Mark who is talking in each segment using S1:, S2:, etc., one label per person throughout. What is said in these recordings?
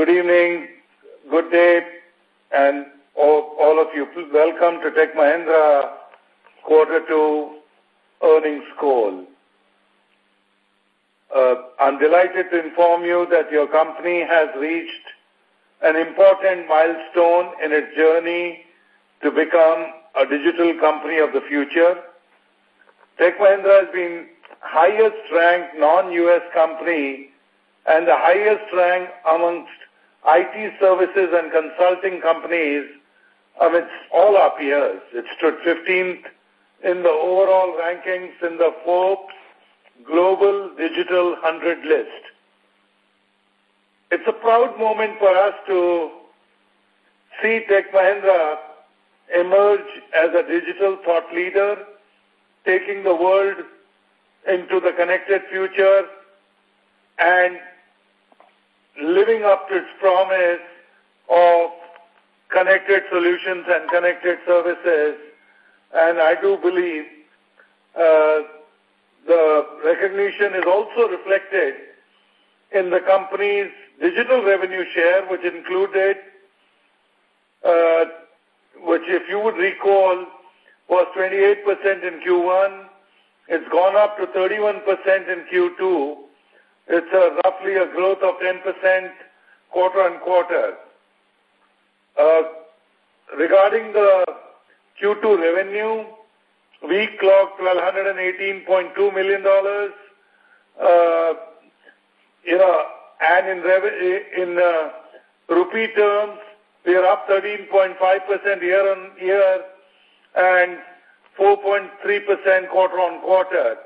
S1: Good evening, good day, and all, all of you. Welcome to Tech Mahindra Quarter 2 earnings call. Uh, I'm delighted to inform you that your company has reached an important milestone in its journey to become a digital company of the future. Tech Mahindra has been highest ranked non-US company and the highest ranked amongst IT services and consulting companies amidst all our peers. It stood 15th in the overall rankings in the Forbes Global Digital 100 list. It's a proud moment for us to see Tech Mahindra emerge as a digital thought leader, taking the world into the connected future and living up to its promise of connected solutions and connected services. And I do believe uh, the recognition is also reflected in the company's digital revenue share, which included, uh, which if you would recall, was 28% in Q1. It's gone up to 31% in Q2 it's a, roughly a growth of 10% quarter-on-quarter. Uh, regarding the Q2 revenue, we clocked $1,218.2 million. Uh, you know, and in, in uh, rupee terms, we are up 13.5% year-on-year and 4.3% quarter-on-quarter.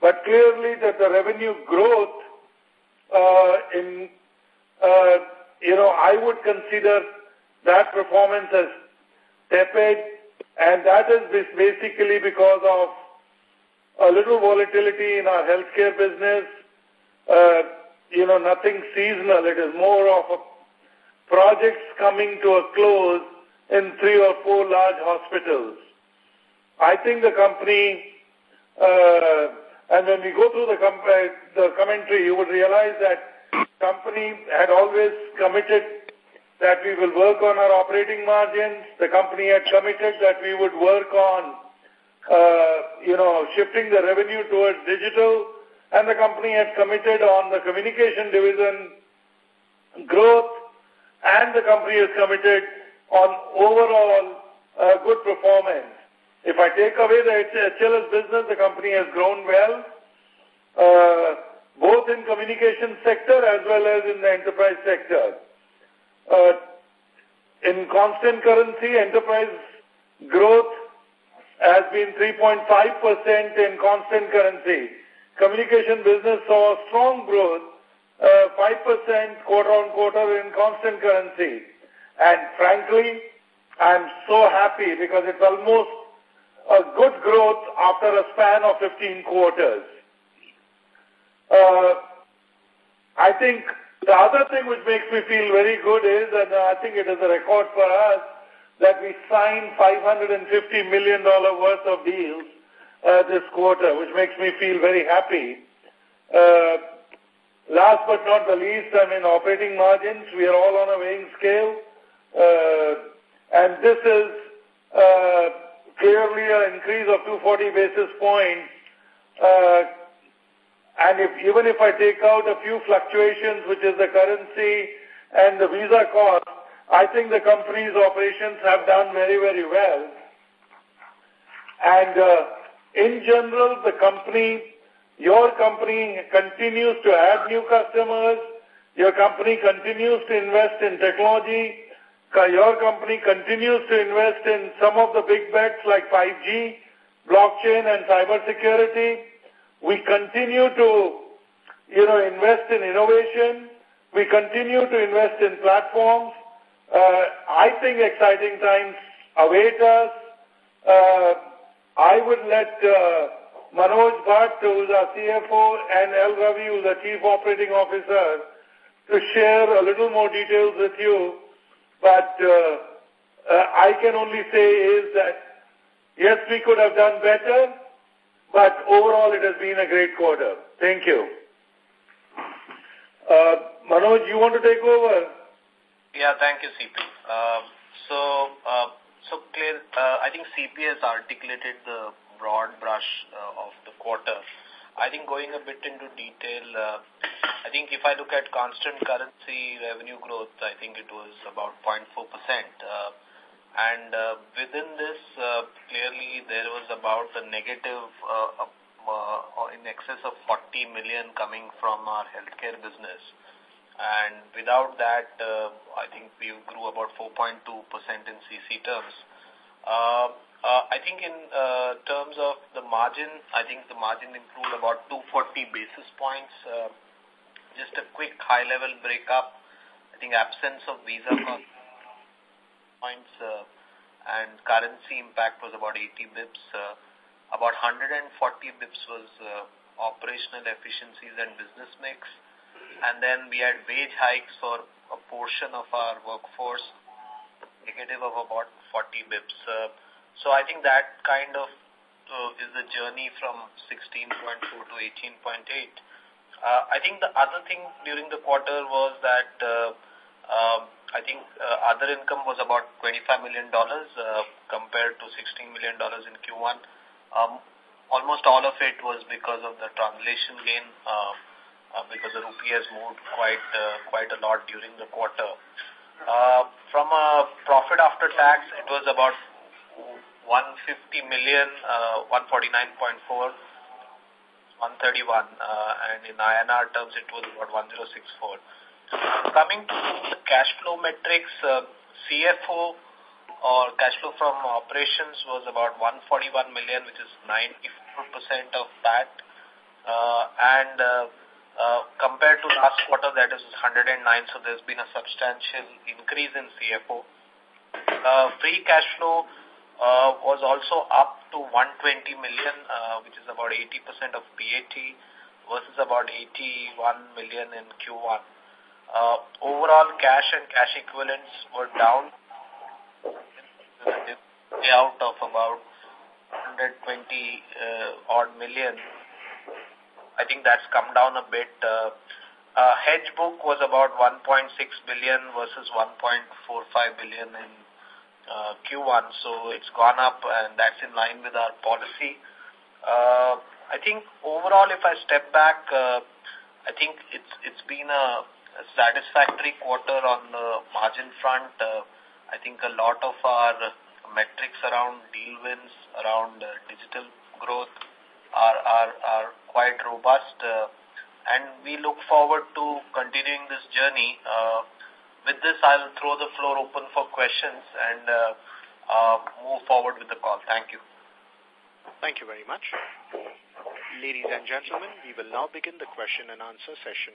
S1: But clearly that the revenue growth uh, in, uh, you know, I would consider that performance as tepid, and that is basically because of a little volatility in our healthcare business. Uh, you know, nothing seasonal. It is more of a projects coming to a close in three or four large hospitals. I think the company uh, and when we go through the, com uh, the commentary, you would realize that company had always committed that we will work on our operating margins. The company had committed that we would work on, uh, you know, shifting the revenue towards digital. And the company had committed on the communication division growth. And the company has committed on overall uh, good performance. If I take away the HLS business, the company has grown well, uh, both in communication sector as well as in the enterprise sector. Uh, in constant currency, enterprise growth has been 3.5% in constant currency. Communication business saw strong growth, 5% uh, quarter on quarter in constant currency. And frankly, I'm so happy because it's almost a good growth after a span of 15 quarters. Uh, I think the other thing which makes me feel very good is, and I think it is a record for us, that we signed $550 million worth of deals uh, this quarter, which makes me feel very happy. Uh, last but not the least, I mean, operating margins, we are all on a weighing scale. Uh, and this is... Uh, clearly an increase of 240 basis points. Uh, and if, even if I take out a few fluctuations, which is the currency and the visa cost, I think the company's operations have done very, very well. And uh, in general, the company, your company continues to add new customers. Your company continues to invest in technology your company continues to invest in some of the big bets like 5G, blockchain, and cybersecurity. We continue to, you know, invest in innovation. We continue to invest in platforms. Uh, I think exciting times await us. Uh, I would let uh, Manoj Bhat, who's our CFO, and L Ravi, who's our Chief Operating Officer, to share a little more details with you but uh, uh, I can only say is that, yes, we could have done better, but overall it has been a great quarter. Thank you. Uh, Manoj, you want to take over?
S2: Yeah, thank you, CP. Um, so, so clear, I think CP has articulated the broad brush of the quarter. I think going a bit into detail, uh, I think if I look at constant currency revenue growth, I think it was about 0.4%. Uh, and uh, within this, uh, clearly there was about a negative uh, uh, in excess of 40 million coming from our healthcare business. And without that, uh, I think we grew about 4.2% in CC terms. Uh, uh, I think in uh, terms of the margin, I think the margin improved about 240 basis points. Uh, just a quick high-level breakup. I think absence of visa cost points uh, and currency impact was about 80 bips. Uh, about 140 bips was uh, operational efficiencies and business mix. And then we had wage hikes for a portion of our workforce, negative of about 40 bips. Uh, so I think that kind of uh, is the journey from 16.4 to 18.8. Uh, I think the other thing during the quarter was that uh, uh, I think uh, other income was about $25 million uh, compared to $16 million in Q1. Um, almost all of it was because of the translation gain uh, uh, because the rupee has moved quite uh, quite a lot during the quarter. Uh, from a profit after tax, it was about 150 million, uh, 149.4, 131, uh, and in INR terms it was about 1064. Coming to the cash flow metrics, uh, CFO or cash flow from operations was about 141 million, which is 94% of that, uh, and uh, uh, compared to last quarter, that is 109, so there's been a substantial increase in CFO. Uh, free cash flow uh, was also up to 120
S3: million, uh, which is about 80% of PAT versus about 81 million in Q1. Uh,
S2: overall, cash and cash equivalents were down out of about 120 uh, odd million. I think that's come down a bit. Uh, uh, hedge book was about 1.6 billion versus 1.45 billion in uh, Q1, so it's gone up and that's in line with our policy. Uh, I think overall, if I step back, uh, I think it's it's been a satisfactory quarter on the margin front. Uh, I think a lot of our metrics around deal wins, around uh, digital growth are, are, are quite robust. Uh, and we look forward to continuing this journey. Uh, with this, I'll throw the floor open for questions and uh, uh, move forward with
S4: the call. Thank you. Thank you very much. Ladies and gentlemen, we will now begin the question and answer session.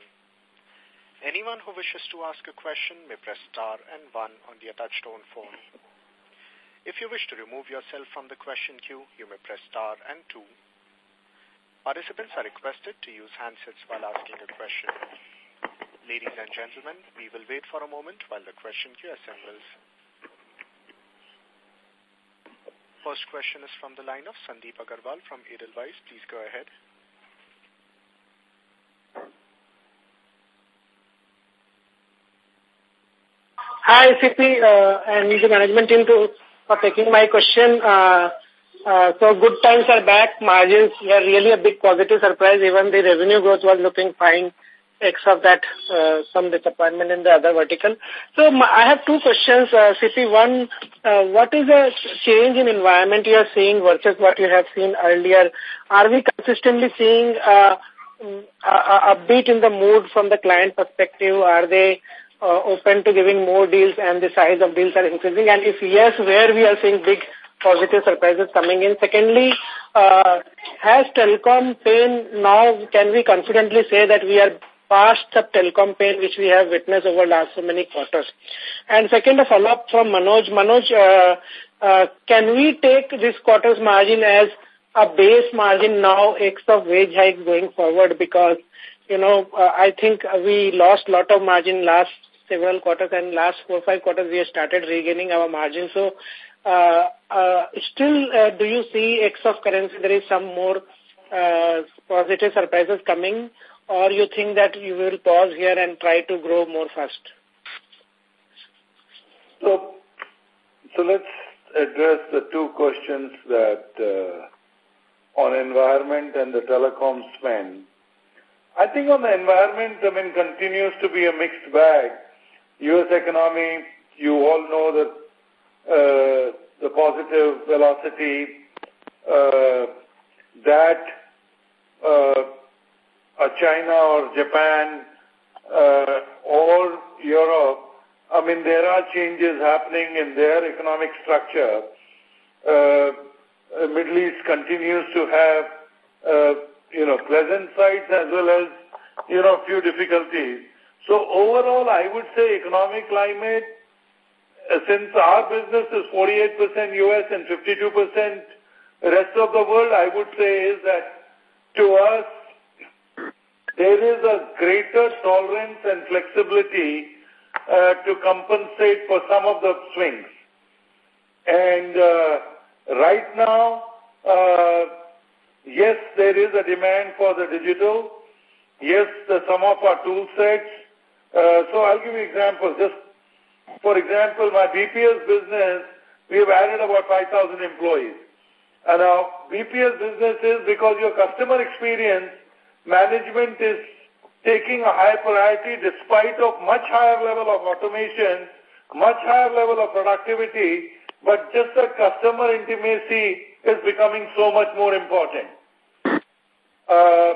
S4: Anyone who wishes to ask a question may press star and one on the touchtone phone. If you wish to remove yourself from the question queue, you may press star and two. Participants are requested to use handsets while asking a question. Ladies and gentlemen, we will wait for a moment while the question queue assembles. First question is from the line of Sandeep Agarwal from Edelweiss. Please go ahead.
S5: Hi, CP uh, and the management team to, for taking my question. Uh, uh, so good times are back. Margins were really a big positive surprise. Even the revenue growth was looking fine ex of that, uh, some disappointment in the other vertical. So my, I have two questions, uh, CP. One, uh, what is the change in environment you are seeing versus what you have seen earlier? Are we consistently seeing uh, mm, a, a beat in the mood from the client perspective? Are they uh, open to giving more deals and the size of deals are increasing? And if yes, where we are seeing big positive surprises coming in. Secondly, uh, has telecom pain now, can we confidently say that we are past the telecom pain which we have witnessed over last so many quarters. And second, a follow-up from Manoj. Manoj, uh, uh, can we take this quarter's margin as a base margin now, X of wage hike going forward? Because, you know, uh, I think we lost lot of margin last several quarters and last four five quarters we have started regaining our margin. So, uh, uh, still, uh, do you see X of currency, there is some more uh, positive surprises coming or you think that you will pause here and try to grow more fast?
S1: So, so let's address the two questions that uh, on environment and the telecom spend. I think on the environment, I mean, continues to be a mixed bag. U.S. economy, you all know that uh, the positive velocity uh, that uh, China or Japan or uh, Europe, I mean, there are changes happening in their economic structure. Uh, Middle East continues to have uh, pleasant sides as well as you a few difficulties. So Overall, I would say economic climate, since our business is 48% U.S. and 52% rest of the world, I would say is that to us, there is a greater tolerance and flexibility uh, to compensate for some of the swings. And uh, right now, uh, yes, there is a demand for the digital. Yes, the, some of our tool sets. Uh, so I'll give you examples. Just for example, my BPS business, we have added about 5,000 employees. And our BPS business is because your customer experience management is taking a high priority despite of much higher level of automation, much higher level of productivity, but just the customer intimacy is becoming so much more important. Uh,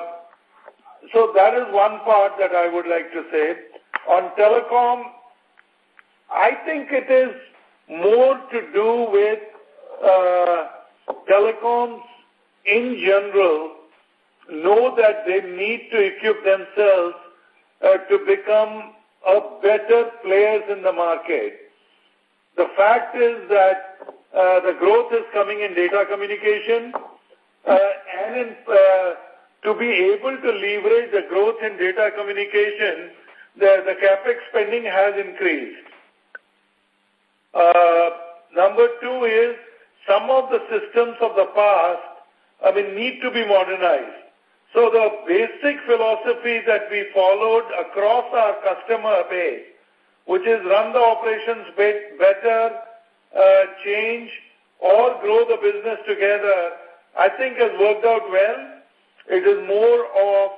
S1: so that is one part that I would like to say. On telecom, I think it is more to do with uh, telecoms in general know that they need to equip themselves uh, to become a better players in the market. The fact is that uh, the growth is coming in data communication uh, and to be able to leverage the growth in data communication, the, the capex spending has increased. number two is some of the systems of the past, I mean, need to be modernized. So the basic philosophy that we followed across our customer base, which is run the operations better, uh, change, or grow the business together, I think has worked out well. It is more of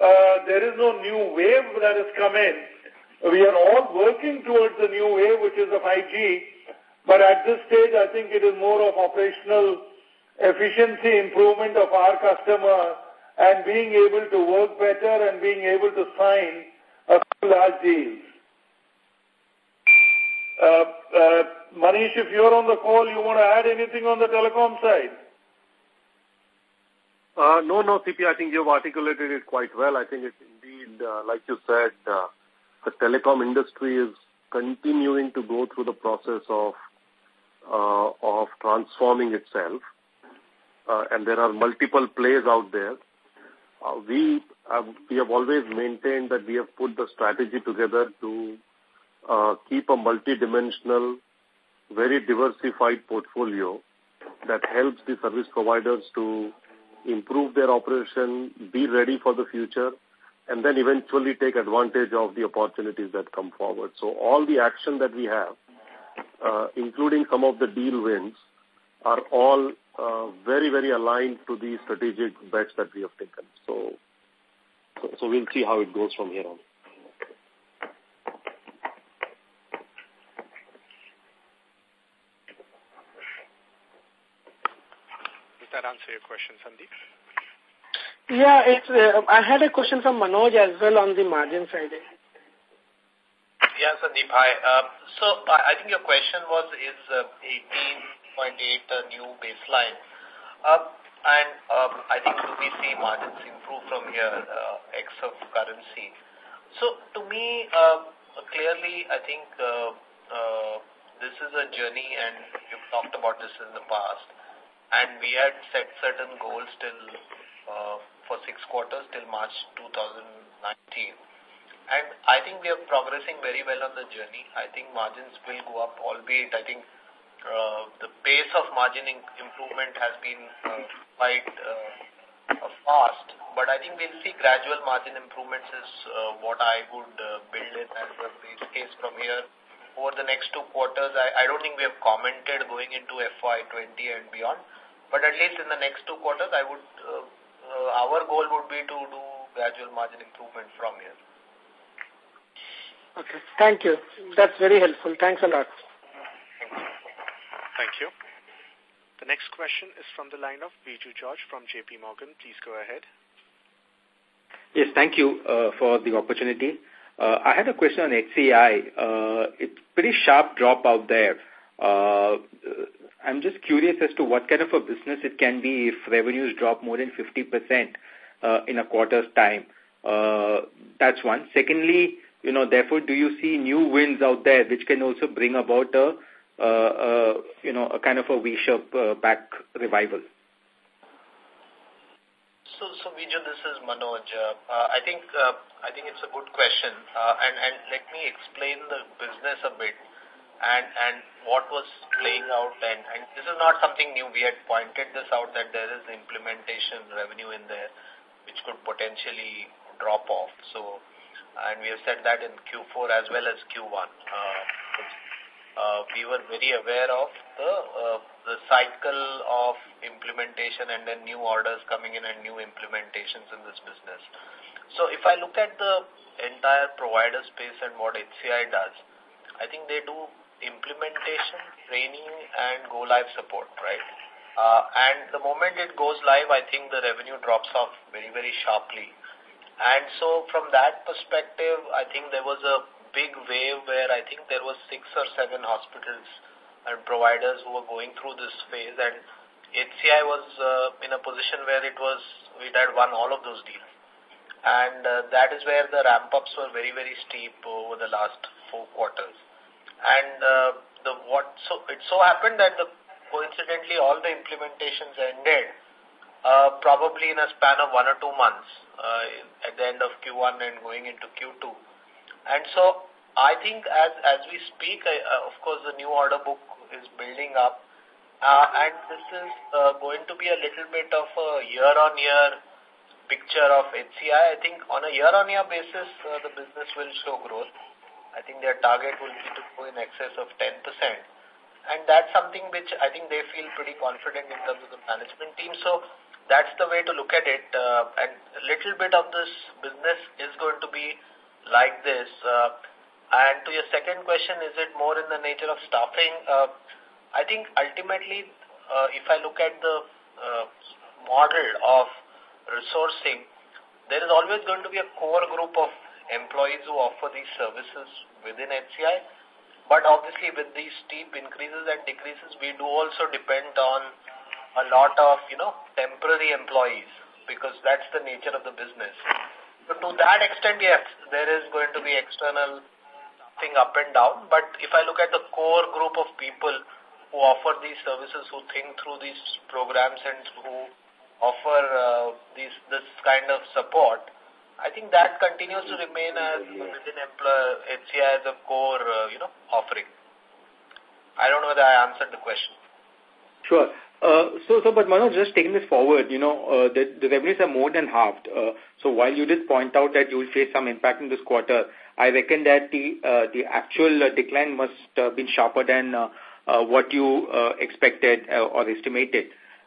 S1: uh, there is no new wave that has come in. We are all working towards the new wave, which is of 5G, but at this stage, I think it is more of operational efficiency improvement of our customer and being able to work better and being able to sign a few large deals. Uh, uh, Manish, if you're on the call, you want to add anything on the telecom side? Uh, no, no, CP, I think you've articulated
S6: it quite well. I think it's indeed, uh, like you said, uh, the telecom industry is continuing to go through the process of uh, of transforming itself. Uh, and there are multiple plays out there. Uh, we, uh, we have always maintained that we have put the strategy together to uh, keep a multidimensional, very diversified portfolio that helps the service providers to improve their operation, be ready for the future, and then eventually take advantage of the opportunities that come forward. So all the action that we have, uh, including some of the deal wins, are all uh, very, very aligned to the strategic bets that we have taken. So, so we'll see how it goes from here on.
S4: Does that answer your question, Sandeep?
S5: Yeah, it's, uh, I had a question from Manoj as well on the margin side.
S4: Yeah, Sandeep,
S2: hi. Uh, so I, I think your question was, is uh, 18 6.8 a new baseline. Uh, and um, I think we see margins improve from here, uh, ex of currency. So to me, uh, clearly, I think uh, uh, this is a journey and you've talked about this in the past. And we had set certain goals till uh, for six quarters till March 2019. And I think we are progressing very well on the journey. I think margins will go up, albeit I think uh, the pace of margin improvement has been uh, quite uh, fast, but I think we'll see gradual margin improvements is uh, what I would uh, build in as a base case from here. Over the next two quarters, I, I don't think we have commented going into FY20 and beyond, but at least in the next two quarters, I would uh, our goal would be to do gradual margin improvement from here.
S5: Okay, thank you. That's very helpful. Thanks a lot.
S4: Thank you. The next question is from the line of Viju George from JP Morgan. Please go ahead.
S7: Yes, thank you uh, for the opportunity. Uh, I had a question on HCI. Uh, it's pretty sharp drop out there. Uh, I'm just curious as to what kind of a business it can be if revenues drop more than 50% uh, in a quarter's time. Uh, that's one. Secondly, you know, therefore, do you see new wins out there which can also bring about a uh, uh, you know, a kind of a V-shape uh, back revival?
S2: So, so Vijay, this is Manoj. Uh, I think uh, I think it's a good question, uh, and and let me explain the business a bit, and and what was playing out, and and this is not something new. We had pointed this out that there is implementation revenue in there, which could potentially drop off. So, and we have said that in Q4 as well as Q1. Uh, uh, we were very aware of the, uh, the cycle of implementation and then new orders coming in and new implementations in this business. So if I look at the entire provider space and what HCI does, I think they do implementation, training, and go-live support, right? Uh, and the moment it goes live, I think the revenue drops off very, very sharply. And so from that perspective, I think there was a big wave where I think there was six or seven hospitals and providers who were going through this phase and HCI was uh, in a position where it was, we had won all of those deals. And uh, that is where the ramp-ups were very, very steep over the last four quarters. And uh, the what, so it so happened that the, coincidentally all the implementations ended probably in a span of one or two months at the end of Q1 and going into Q2. And so I think as, as we speak, I, uh, of course, the new order book is building up. Uh, and this is uh, going to be a little bit of a year-on-year -year picture of HCI. I think on a year-on-year -year basis, uh, the business will show growth. I think their target will be to go in excess of 10%. And that's something which I think they feel pretty confident in terms of the management team. So that's the way to look at it. Uh, and a little bit of this business is going to be like this. Uh, and to your second question, is it more in the nature of staffing? Uh, I think ultimately, uh, if I look at the uh, model of resourcing, there is always going to be a core group of employees who offer these services within HCI. But obviously, with these steep increases and decreases, we do also depend on a lot of, you know, temporary employees because that's the nature of the business. So to that extent, yes, there is going to be external thing up and down. But if I look at the core group of people who offer these services, who think through these programs and who offer uh, these, this kind of support, I think that continues to remain as within employer, HCI as a core, uh, you know, offering. I don't know whether I answered the question.
S7: Sure. Uh, so, so, but Manoj, just taking this forward, you know, uh, the, the revenues are more than halved. Uh, so while you did point out that you will face some impact in this quarter, I reckon that the uh, the actual uh, decline must have uh, been sharper than uh, uh, what you uh, expected uh, or estimated.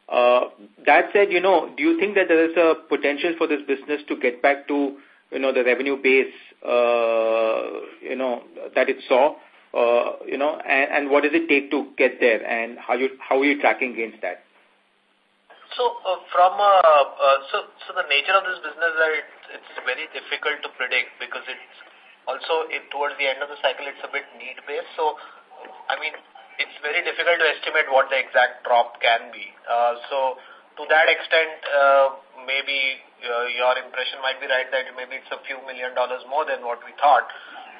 S7: Uh, that said, you know, do you think that there is a potential for this business to get back to, you know, the revenue base, uh, you know, that it saw uh, you know, and, and what does it take to get there and how, you, how are you tracking against that?
S2: So uh, from uh, uh, so so the nature of this business is it's very difficult to predict because it's also it, towards the end of the cycle it's a bit need based. So I mean it's very difficult to estimate what the exact drop can be. Uh, so to that extent, uh, maybe uh, your impression might be right that maybe it's a few million dollars more than what we thought.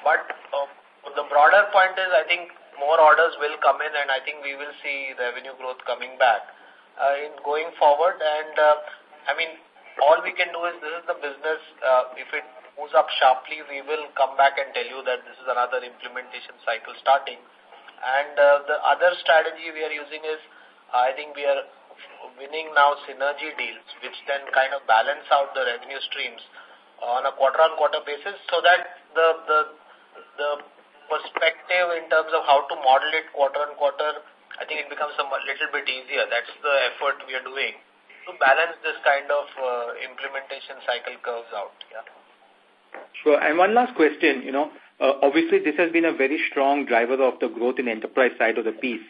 S2: But uh, the broader point is I think more orders will come in and I think we will see revenue growth coming back uh, in going forward. And uh, I mean, all we can do is this is the business. Uh, if it moves up sharply, we will come back and tell you that this is another implementation cycle starting. And the other strategy we are using is I think we are winning now synergy deals, which then kind of balance out the revenue streams on a quarter-on-quarter -quarter basis so that the, the, the perspective in terms of how to model it quarter on quarter, I think it becomes a little bit easier. That's the effort we are doing to balance this kind of uh, implementation cycle curves out. Yeah.
S7: Sure. And one last question, you know, uh, obviously this has been a very strong driver of the growth in the enterprise side of the piece,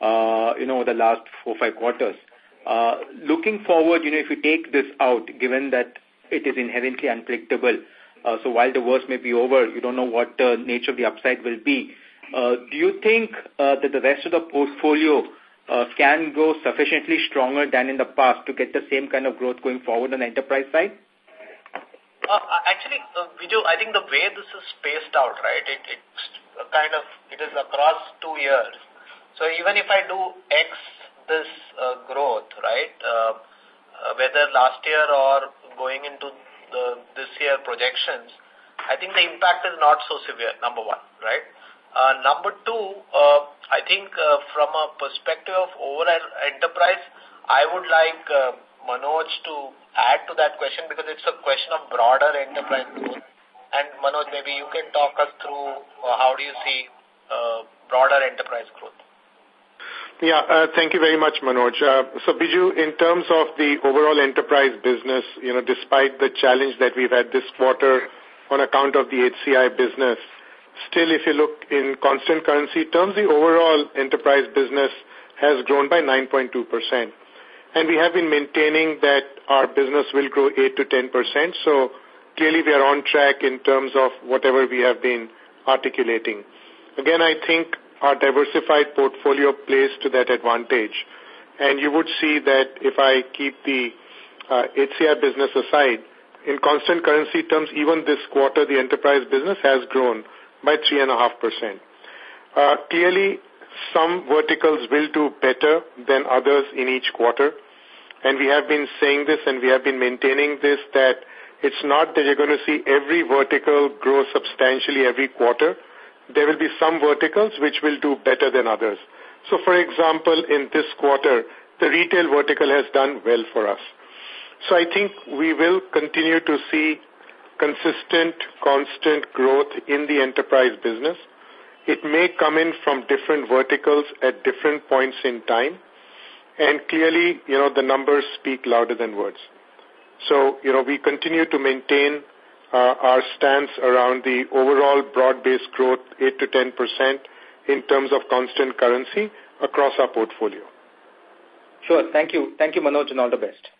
S7: uh, you know, over the last four five quarters. Uh, looking forward, you know, if you take this out, given that it is inherently unpredictable, uh, so while the worst may be over, you don't know what the uh, nature of the upside will be. Uh, do you think uh, that the rest of the portfolio uh, can go sufficiently stronger than in the past to get the same kind of growth going forward on the enterprise side?
S2: Uh, actually, uh, Viju, I think the way this is spaced out, right, it, it's kind of, it is across two years. So even if I do X this uh, growth, right, uh, uh, whether last year or going into the this year projections, I think the impact is not so severe, number one, right? Uh, number two, uh, I think uh, from a perspective of overall enterprise, I would like uh, Manoj to add to that question because it's a question of broader enterprise growth. And Manoj, maybe you can talk us through uh, how do you see uh, broader enterprise growth.
S8: Yeah, uh, thank you very much, Manoj. Uh, so, Biju, in terms of the overall enterprise business, you know, despite the challenge that we've had this quarter on account of the HCI business, still, if you look in constant currency terms, the overall enterprise business has grown by 9.2%. And we have been maintaining that our business will grow 8 to 10%. So, clearly, we are on track in terms of whatever we have been articulating. Again, I think our diversified portfolio plays to that advantage. And you would see that if I keep the uh, HCI business aside, in constant currency terms, even this quarter, the enterprise business has grown by 3.5%. Uh, clearly, some verticals will do better than others in each quarter. And we have been saying this and we have been maintaining this that it's not that you're going to see every vertical grow substantially every quarter, there will be some verticals which will do better than others. So, for example, in this quarter, the retail vertical has done well for us. So I think we will continue to see consistent, constant growth in the enterprise business. It may come in from different verticals at different points in time. And clearly, you know, the numbers speak louder than words. So, you know, we continue to maintain uh, our stance around the overall broad-based growth, 8 to 10 percent, in terms of constant currency across our portfolio. Sure. Thank you. Thank you, Manoj, and all the best.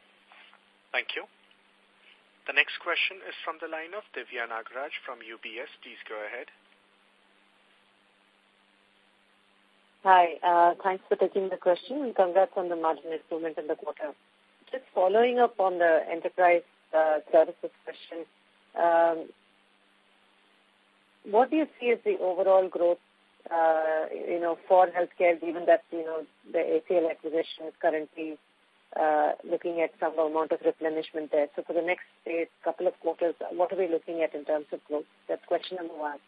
S4: Thank you. The next question is from the line of Divya Nagraj from UBS. Please go ahead.
S9: Hi. Uh, thanks for taking the question and congrats on the margin improvement in the quarter. Just following up on the enterprise uh, services question, um, what do you see as the overall growth, uh, you know, for healthcare, given that, you know, the ACL acquisition is currently uh, looking at some amount of replenishment there. So for the next say, couple of quarters, what are we looking at in terms of growth? That's question number one.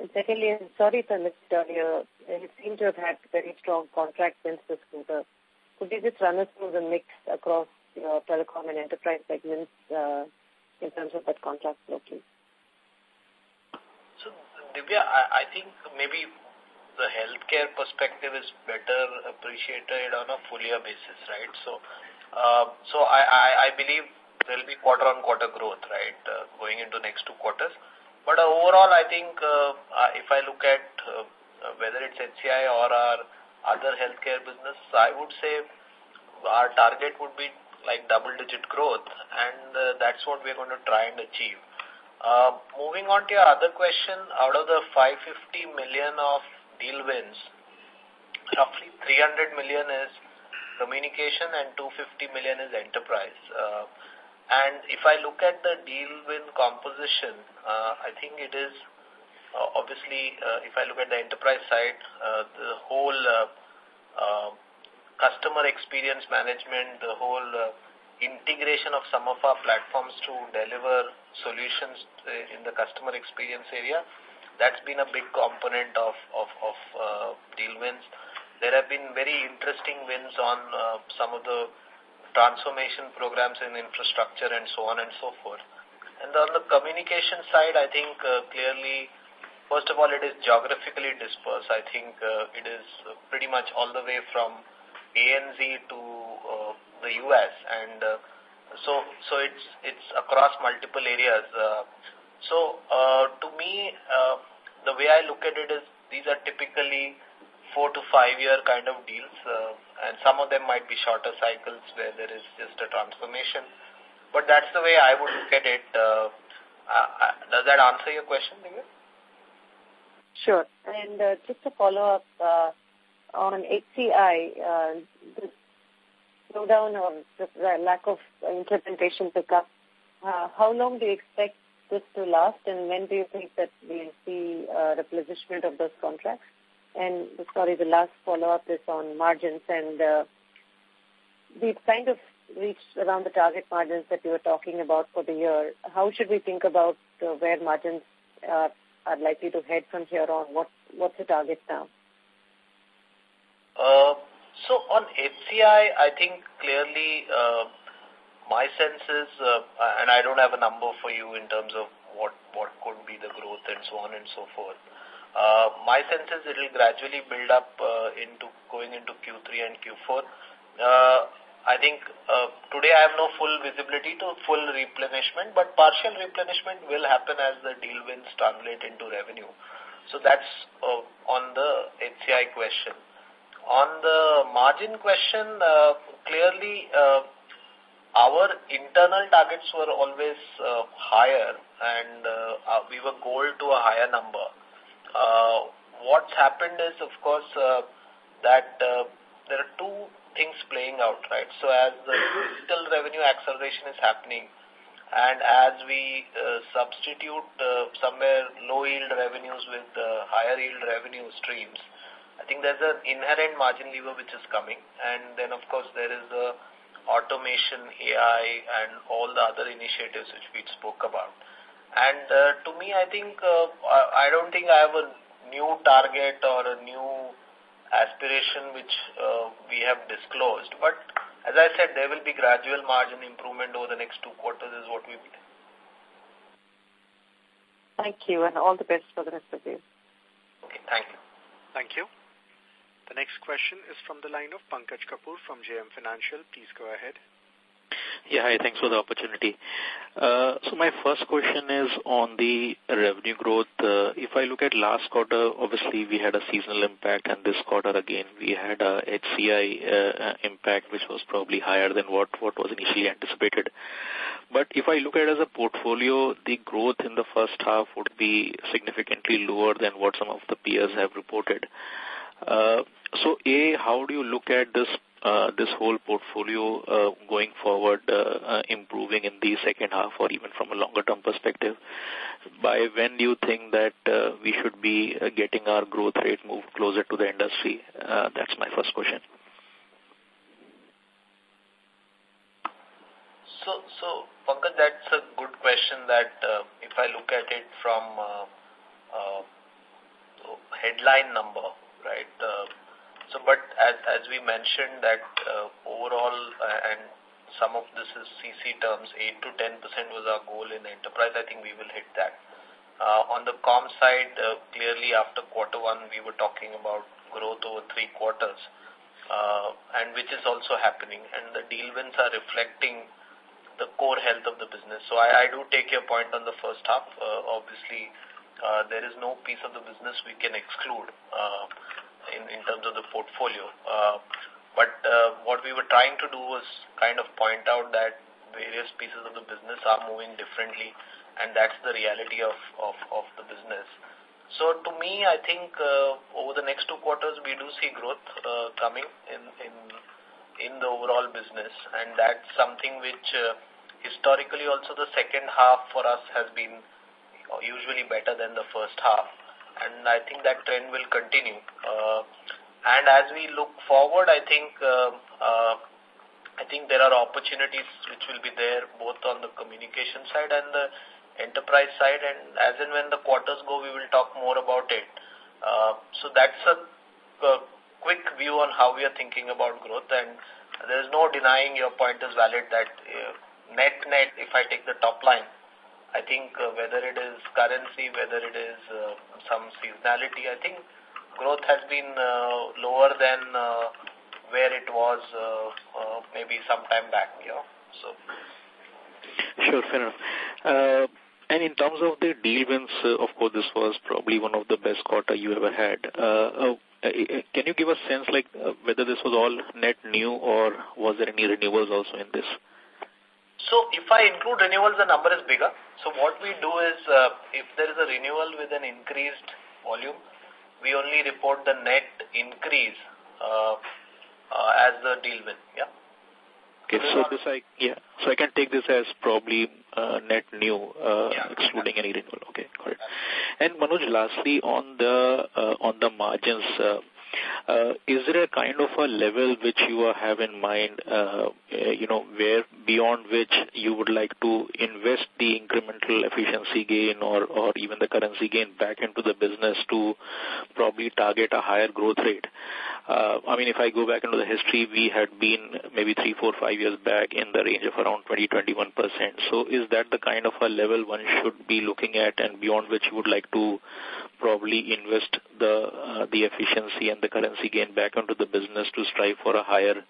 S9: And secondly, I'm sorry if I missed earlier, you seem to have had very strong contract since this quarter. Could you just run us through the mix across your telecom and enterprise segments uh, in terms of that contract So,
S2: Divya, I, I think maybe the healthcare perspective is better appreciated on a full year basis, right? So, uh, so I, I, I believe there will be quarter on quarter growth, right, uh, going into next two quarters. But uh, overall, I think uh, if I look at uh, uh whether it's HCI or our other healthcare business, I would say our target would be like double-digit growth, and uh, that's what we're going to try and achieve. Uh, moving on to your other question, out of the 550 million of deal wins, roughly 300 million is communication and 250 million is enterprise. Uh, and if I look at the deal win composition, I think it is uh, obviously, uh, if I look at the enterprise side, the whole uh, uh, customer experience management, the whole uh, integration of some of our platforms to deliver solutions uh, in the customer experience area, that's been a big component of, of, of uh, deal wins. There have been very interesting wins on some of the transformation programs in infrastructure and so on and so forth. And on the communication side, I think clearly, first of all, it is geographically dispersed. I think it is pretty much all the way from ANZ to uh, the US and uh, so so it's it's across multiple areas uh, so uh, to me uh, the way I look at it is these are typically four to five year kind of deals and some of them might be shorter cycles where there is just a transformation but that's the way I would look at it uh, does that answer your question Divya?
S9: Sure and just to follow up on HCI, uh, the slowdown or the lack of implementation pickup, uh, how long do you expect this to last and when do you think that we'll see uh, replenishment of those contracts? And sorry, the last follow-up is on margins and uh, we've kind of reached around the target margins that you were talking about for the year. How should we think about uh, where margins uh, are likely to head from here on? What, what's the target now?
S2: Uh, so on HCI, I think clearly uh, my sense is, uh, and I don't have a number for you in terms of what, what could be the growth and so on and so forth. Uh, my sense is it will gradually build up uh, into going into Q3 and Q4. Uh, I think uh, today I have no full visibility to full replenishment, but partial replenishment will happen as the deal wins translate into revenue. So that's uh, on the HCI question. On the margin question, uh, clearly uh, our internal targets were always uh, higher and uh, uh we were goal to a higher number. Uh, what's happened is, of course, uh, that uh, there are two things playing out, right? So as the digital revenue acceleration is happening, and as we uh, substitute uh, somewhere low yield revenues with uh, higher yield revenue streams, I think there's an inherent margin lever which is coming. And then, of course, there is the automation, AI, and all the other initiatives which we spoke about. And uh, to me, I think uh, I, don't think I have a new target or a new aspiration which uh, we have disclosed. But as I said, there will be gradual margin improvement over the next two quarters is what we believe.
S9: Thank you and all the best for the rest of you.
S4: Okay, thank you. Thank you. The next question is from the line of Pankaj Kapoor from JM Financial. Please go ahead.
S2: Yeah, hi. Thanks for the opportunity. Uh, so my first question is on the revenue growth. Uh, if I look at last quarter, obviously we had a seasonal impact, and this quarter again we had a HCI uh, impact, which was probably higher than what what was initially anticipated. But if I look at it as a portfolio, the growth in the first half would be significantly lower than what some of the peers have reported. So, A, how do you look at this uh, this whole portfolio uh, going forward uh, uh, improving in the second half or even from a longer term perspective? By when do you think that uh, we should be uh, getting our growth rate moved closer to the industry? that's my first question. So, so Pankaj, that's a good question that if I look at it from headline number, right, so, but as, as we mentioned that uh, overall uh, and some of this is CC terms, 8 to 10% was our goal in enterprise. I think we will hit that. Uh, on the com side, clearly after quarter one, we were talking about growth over three quarters, and which is also happening. And the deal wins are reflecting the core health of the business. So I, I do take your point on the first half. Uh, obviously, uh, there is no piece of the business we can exclude. Uh, in, in terms of the portfolio. Uh, but uh, what we were trying to do was kind of point out that various pieces of the business are moving differently, and that's the reality of, of, of the business. So to me, I think uh, over the next two quarters, we do see growth uh, coming in, in, in the overall business, and that's something which uh, historically also the second half for us has been usually better than the first half and I think that trend will continue. Uh, and as we look forward, I think uh, uh, I think there are opportunities which will be there both on the communication side and the enterprise side. And as and when the quarters go, we will talk more about it. Uh, so that's a, a uh, quick view on how we are thinking about growth. And there is no denying your point is valid that uh, net net, if I take the top line, I think uh, whether it is currency, whether it is uh, some seasonality, I think growth has been uh, lower than uh, where it was uh, uh, maybe some time back. Yeah. So.
S5: Sure, fair enough. Uh, and
S2: in terms of the deal wins, uh, of course, this was probably one of the best quarter you ever had. Uh, uh, uh, uh can you give a sense like uh, whether this was all net new or was there any renewals also in this? So if I include renewals, the number is bigger. So what we do is uh, if there is a renewal with an increased volume, we only report the net increase uh, uh, as the deal win. Yeah. Okay, so, this I yeah, so I can take this as probably uh, net new, uh, yeah, excluding yeah. any renewal. Okay, correct. And Manoj, lastly on the uh, on the margins, uh, uh, is there a kind of a level which you have in mind, uh, eh, you know, where beyond which you would like to invest the incremental efficiency gain or, or even the currency gain back into the business to probably target a higher growth rate? uh, I mean, if I go back into the history, we had been maybe three, four, five years back in the range of around 20, 21%. So is that the kind of a level one should be looking at and beyond which you would like to probably invest the uh, the efficiency and the currency gain back into the business to strive for a higher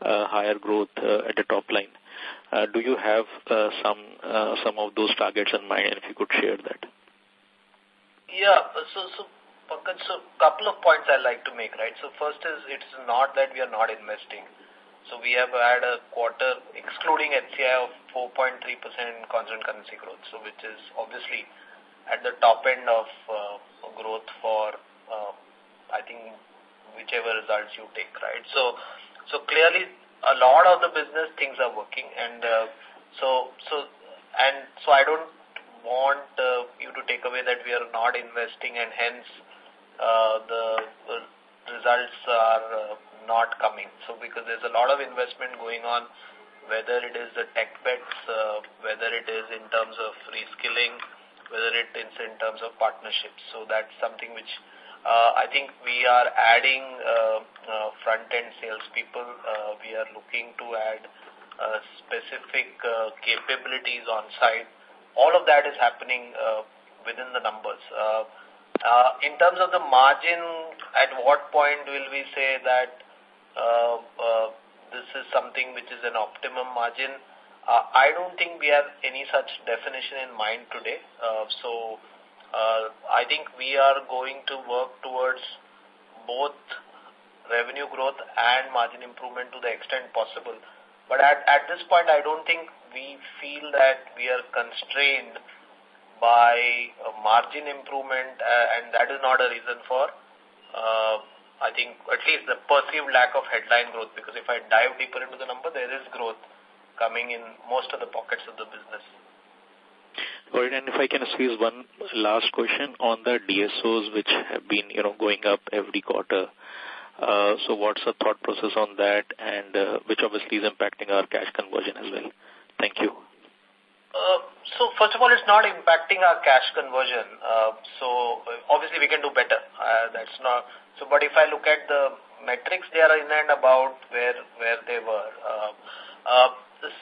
S2: uh, higher growth uh, at the top line? Uh, do you have uh, some uh, some of those targets in mind, and
S3: if you could share that?
S2: Yeah, so, so so so couple of points I'd like to make, right? So first is it's not that we are not investing. So we have had a quarter excluding HCI of 4.3% constant currency growth, so which is obviously at the top end of uh, growth for, uh, I think, whichever results you take, right? So, so clearly a lot of the business things are working and uh, so, so, and so I don't want uh, you to take away that we are not investing and hence uh, the results are uh, not coming. So because there's a lot of investment going on, whether it is the tech bets, uh, whether it is in terms of reskilling, whether it is in terms of partnerships. So that's something which uh, I think we are adding uh, uh, front-end salespeople. Uh, we are looking to add uh, specific uh, capabilities on site. All of that is happening uh, within the numbers. Uh, uh, in terms of the margin, at what point will we say that uh, uh, this is something which is an optimum margin? I don't think we have any such definition in mind today. so I think we are going to work towards both revenue growth and margin improvement to the extent possible. But at, at this point, I don't think we feel that we are constrained by margin improvement, uh, and that is not a reason for, uh, I think, at least the perceived lack of headline growth. Because if I dive deeper into the number, there is growth coming in most of the pockets of the business. and if I can squeeze one last question on the DSOs, which have been, you know, going up every quarter. Uh, so what's the thought process on that and uh, which obviously is impacting our cash conversion as well? Thank you. So first of all, it's not impacting our cash conversion. Uh, so obviously we can do better. Uh, that's not. So, but if I look at the metrics, they are in and about where where they were. Uh, uh,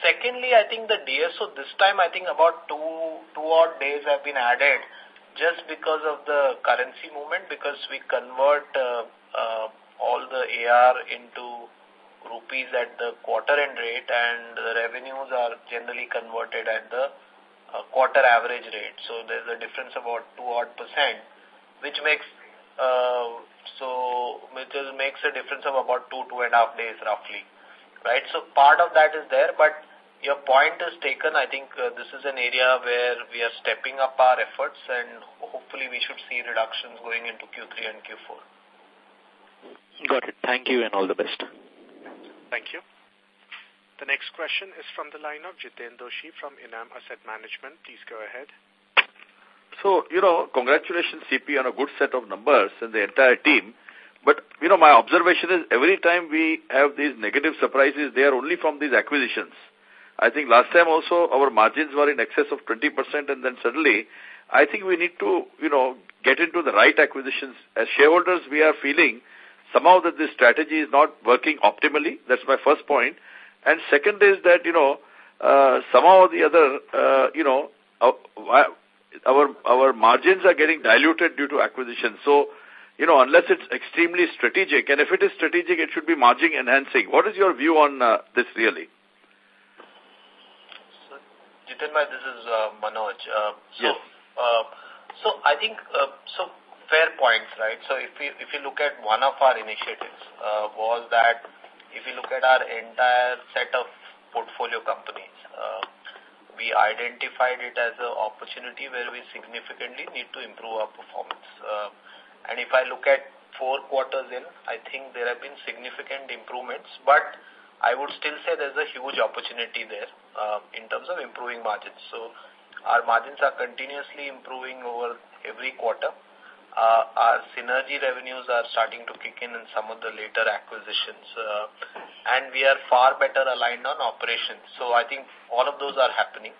S2: secondly, I think the DSO this time, I think about two two odd days have been added just because of the currency movement because we convert uh, uh, all the AR into rupees at the quarter end rate and the revenues are generally converted at the uh, quarter average rate. So there's a difference about 2 odd percent, which makes uh, so which is, makes a difference of about two two and a half days roughly, right? So part of that is there, but your point is taken. I think uh, this is an area where we are stepping up our efforts, and hopefully we should see reductions going into Q3 and Q4. Got it. Thank you, and all the best.
S4: Thank you. The next question is from the line of Jiten Doshi from Enam Asset Management. Please go ahead.
S3: So, you know, congratulations, CP, on a good set of numbers and the entire team. But, you know, my observation is every time we have these negative surprises, they are only from these acquisitions. I think last time also our margins were in excess of 20% and then suddenly I think we need to, you know, get into the right acquisitions. As shareholders, we are feeling somehow that this strategy is not working optimally. That's my first point. And second is that, you know, uh, somehow or the other, uh, you know, our, uh, our, our margins are getting diluted due to acquisition. So, you know, unless it's extremely strategic, and if it is strategic, it should be margin enhancing. What is your view on uh, this really? So, Jitenbhai, this is uh, Manoj. Uh, so, yes. Uh, so I think, uh,
S2: so fair points, right? So if you, if you look at one of our initiatives uh, was that if you look at our entire set of portfolio companies, uh, we identified it as an opportunity where we significantly need to improve our performance. Uh, and if I look at four quarters in, I think there have been significant improvements, but I would still say there's a huge opportunity there uh, in terms of improving margins. So our margins are continuously improving over every quarter uh, our synergy revenues are starting to kick in in some of the later acquisitions. Uh, and we are far better aligned on operations. So I think all of those are happening.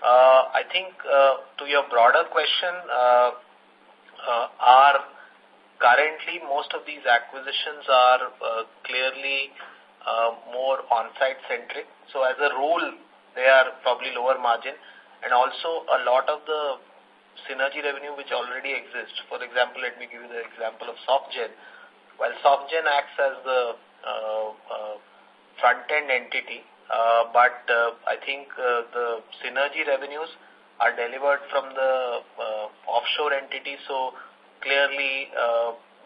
S2: Uh, I think uh, to your broader question, uh, uh, our currently most of these acquisitions are uh, clearly uh, more on-site centric. So as a rule, they are probably lower margin. And also a lot of the synergy revenue which already exists. For example, let me give you the example of Sofgen. While Sofgen acts as the uh, uh, front-end entity, uh, but uh, I think uh, the synergy revenues are delivered from the uh, offshore entity, so clearly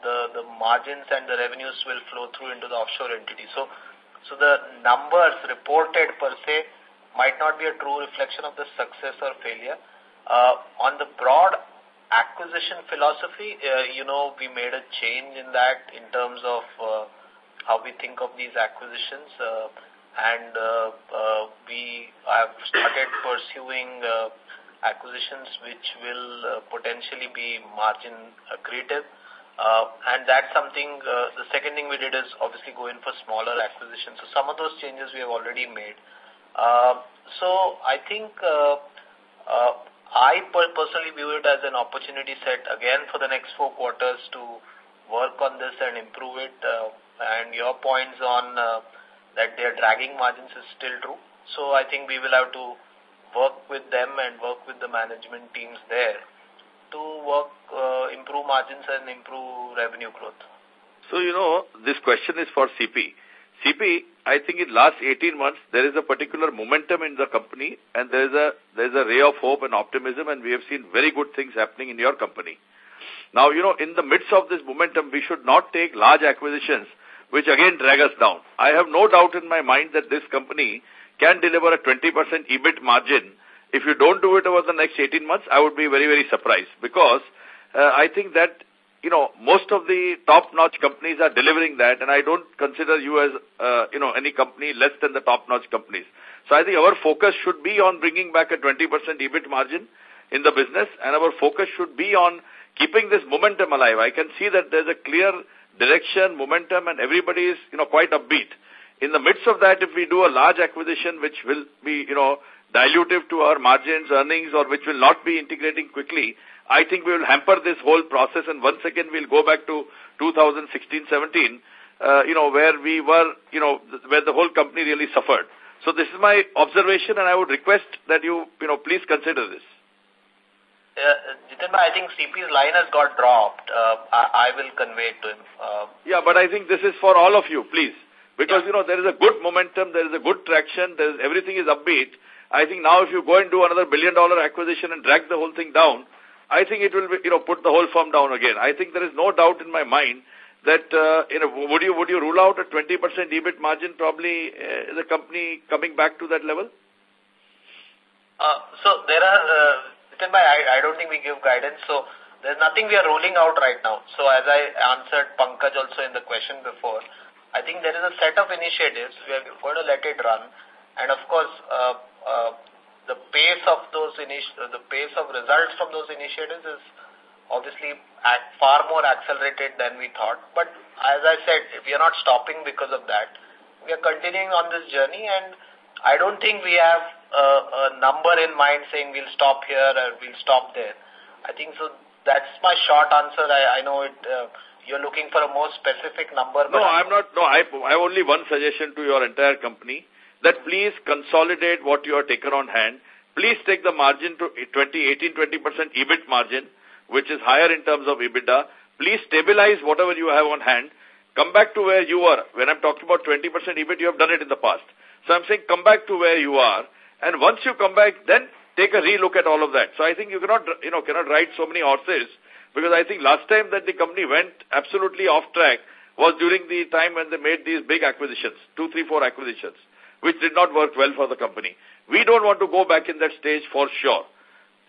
S2: the, the margins and the revenues will flow through into the offshore entity. So, so the numbers reported per se might not be a true reflection of the success or failure, uh, on the broad acquisition philosophy, uh, you know, we made a change in that in terms of uh, how we think of these acquisitions. and we have started pursuing acquisitions which will potentially be margin accretive. Uh, and that's something, the second thing we did is obviously go in for smaller acquisitions. So some of those changes we have already made. so I think uh, uh, I personally view it as an opportunity set again for the next four quarters to work on this and improve it. Uh, and your points on uh, that they are dragging margins is still true. So I think we will have to work with them and work with the management teams there to work, uh, improve margins and improve revenue growth.
S3: So, you know, this question is for CP. CP, I think in last 18 months, there is a particular momentum in the company and there is a, there is a ray of hope and optimism and we have seen very good things happening in your company. Now, you know, in the midst of this momentum, we should not take large acquisitions which again drag us down. I have no doubt in my mind that this company can deliver a 20% EBIT margin. If you don't do it over the next 18 months, I would be very, very surprised because uh, I think that you know, most of the top-notch companies are delivering that, and I don't consider you as, uh, you know, any company less than the top-notch companies. So I think our focus should be on bringing back a 20% EBIT margin in the business, and our focus should be on keeping this momentum alive. I can see that there's a clear direction, momentum, and everybody is, you know, quite upbeat. In the midst of that, if we do a large acquisition, which will be, you know, dilutive to our margins, earnings, or which will not be integrating quickly, I think we will hamper this whole process and once again we'll go back to 2016-17, uh, you know, where we were, you know, where the whole company really suffered. So this is my observation and I would request that you, you know, please consider this.
S2: Uh, I think CP's line has got dropped. Uh, I, I, will convey it to him. Uh,
S3: yeah, but I think this is for all of you, please. Because, yeah. you know, there is a good momentum, there is a good traction, there is, everything is upbeat. I think now if you go and do another billion dollar acquisition and drag the whole thing down, I think it will you know, put the whole firm down again. I think there is no doubt in my mind that, uh, you know, would you, would you rule out a 20% EBIT margin probably uh, the company coming back to that level?
S2: Uh, so there are, uh, I, I don't think we give guidance. So there's nothing we are rolling out right now. So as I answered Pankaj also in the question before, I think there is a set of initiatives. We are going to let it run. And of course, uh, uh, the pace of those the pace of results from those initiatives is obviously far more accelerated than we thought. But as I said, we are not stopping because of that. We are continuing on this journey, and I don't think we have a, a number in mind saying we'll stop here or we'll stop there. I think so. That's my short answer. I, I know it. Uh, you're looking for a more
S3: specific number. No, I'm not. No, I, I have only one suggestion to your entire company that please consolidate what you have taken on hand. Please take the margin to 2018 20% EBIT margin, which is higher in terms of EBITDA. Please stabilize whatever you have on hand. Come back to where you are. When I'm talking about 20% EBIT, you have done it in the past. So I'm saying come back to where you are. And once you come back, then take a relook at all of that. So I think you cannot, you know, cannot ride so many horses because I think last time that the company went absolutely off track was during the time when they made these big acquisitions, two, three, four acquisitions which did not work well for the company. We don't want to go back in that stage for sure.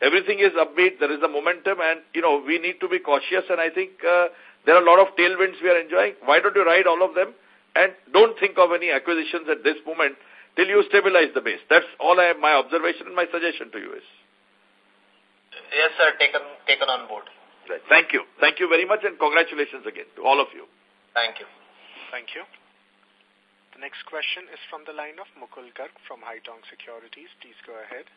S3: Everything is upbeat, there is a momentum, and, you know, we need to be cautious, and I think uh, there are a lot of tailwinds we are enjoying. Why don't you ride all of them? And don't think of any acquisitions at this moment till you stabilize the base. That's all I have, my observation and my suggestion to you is.
S2: Yes,
S4: sir, taken, taken on board.
S3: Right. Thank you. Thank you very much, and congratulations again to all of you.
S4: Thank you. Thank you. The next question is from the line of Mukul Garg from Haitong Securities. Please go ahead.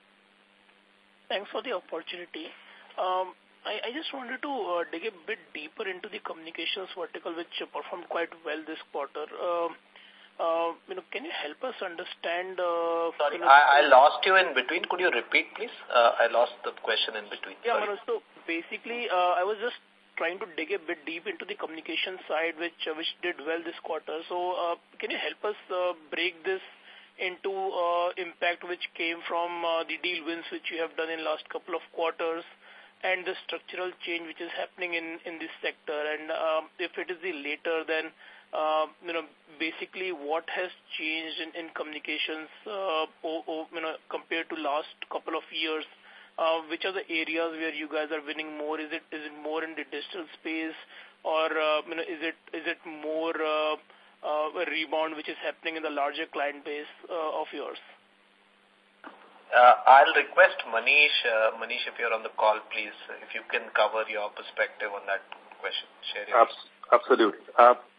S10: Thanks for the opportunity. Um, I, I just wanted to uh, dig a bit deeper into the communications vertical, which performed quite well this quarter. Uh, uh, you know, can you help us understand? Uh, Sorry, you know, I, I, lost
S2: you in between. Could you repeat, please? Uh, I lost the question in between. Yeah,
S10: so basically, uh, I was just trying to dig a bit deep into the communication side, which uh, which did well this quarter. So uh, can you help us uh, break this into uh, impact which came from uh, the deal wins which you have done in last couple of quarters and the structural change which is happening in, in this sector? And um, if it is the later, then uh, you know, basically what has changed in, in communications uh, you know, compared to last couple of years uh, which are the areas where you guys are winning more? Is it is it more in the digital space, or uh, you know, is it is it more uh, uh, a rebound which is happening in the larger client base uh, of yours?
S2: Uh, I'll request Manish, uh, Manish, if you're on the call, please, if you can cover your perspective on that question. Share Abs
S4: absolutely.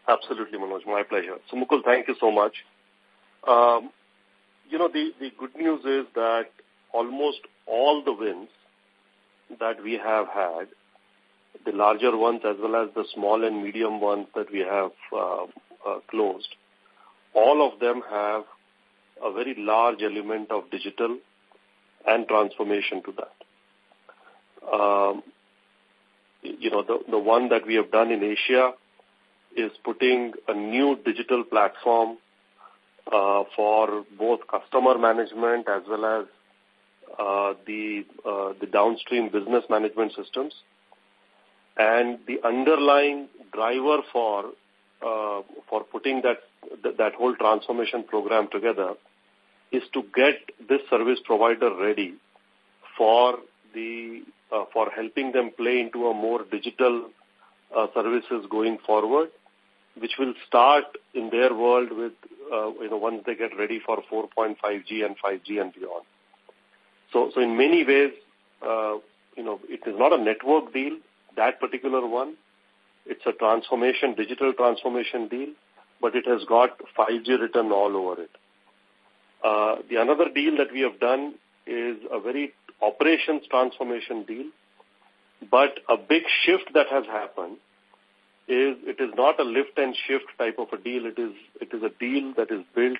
S6: absolutely, Manoj. My pleasure. So, Mukul, thank you so much. Um, you know, the, the good news is that almost all the wins that we have had, the larger ones as well as the small and medium ones that we have uh, uh, closed, all of them have a very large element of digital and transformation to that. Um, you know, the, the one that we have done in Asia is putting a new digital platform uh, for both customer management as well as uh, the, uh, the downstream business management systems. And the underlying driver for, uh, for putting that, that whole transformation program together is to get this service provider ready for the, uh, for helping them play into a more digital uh, services going forward which will start in their world with, uh, you know, once they get ready for 4.5G and 5G and beyond. So, so in many ways, uh, you know, it is not a network deal, that particular one. It's a transformation, digital transformation deal, but it has got 5G written all over it. Uh, the another deal that we have done is a very operations transformation deal, but a big shift that has happened is it is not a lift and shift type of a deal. It is, it is a deal that is built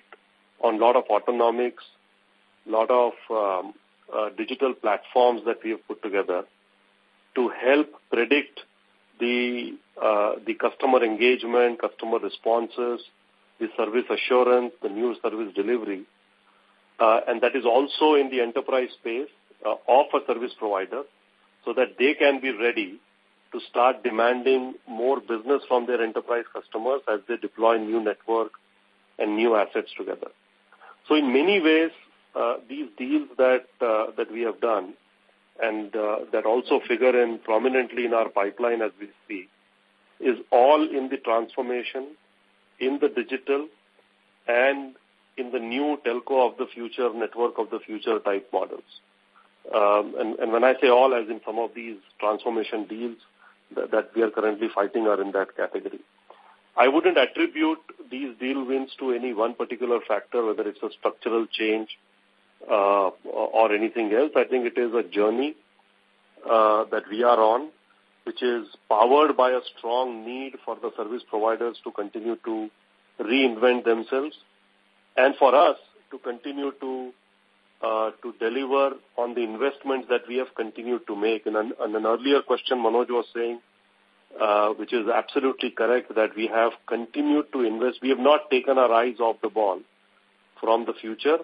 S6: on a lot of autonomics, lot of um, uh, digital platforms that we have put together to help predict the uh, the customer engagement, customer responses, the service assurance, the new service delivery, uh, and that is also in the enterprise space uh, of a service provider, so that they can be ready to start demanding more business from their enterprise customers as they deploy new network and new assets together. So in many ways, uh, these deals that uh, that we have done and uh, that also figure in prominently in our pipeline as we see, is all in the transformation, in the digital, and in the new telco of the future, network of the future type models. Um, and, and when I say all, as in some of these transformation deals that, that we are currently fighting are in that category. I wouldn't attribute these deal wins to any one particular factor, whether it's a structural change uh, or anything else. I think it is a journey uh, that we are on, which is powered by a strong need for the service providers to continue to reinvent themselves and for us to continue to uh, to deliver on the investments that we have continued to make. And an, an earlier question Manoj was saying, uh, which is absolutely correct, that we have continued to invest. We have not taken our eyes off the ball from the future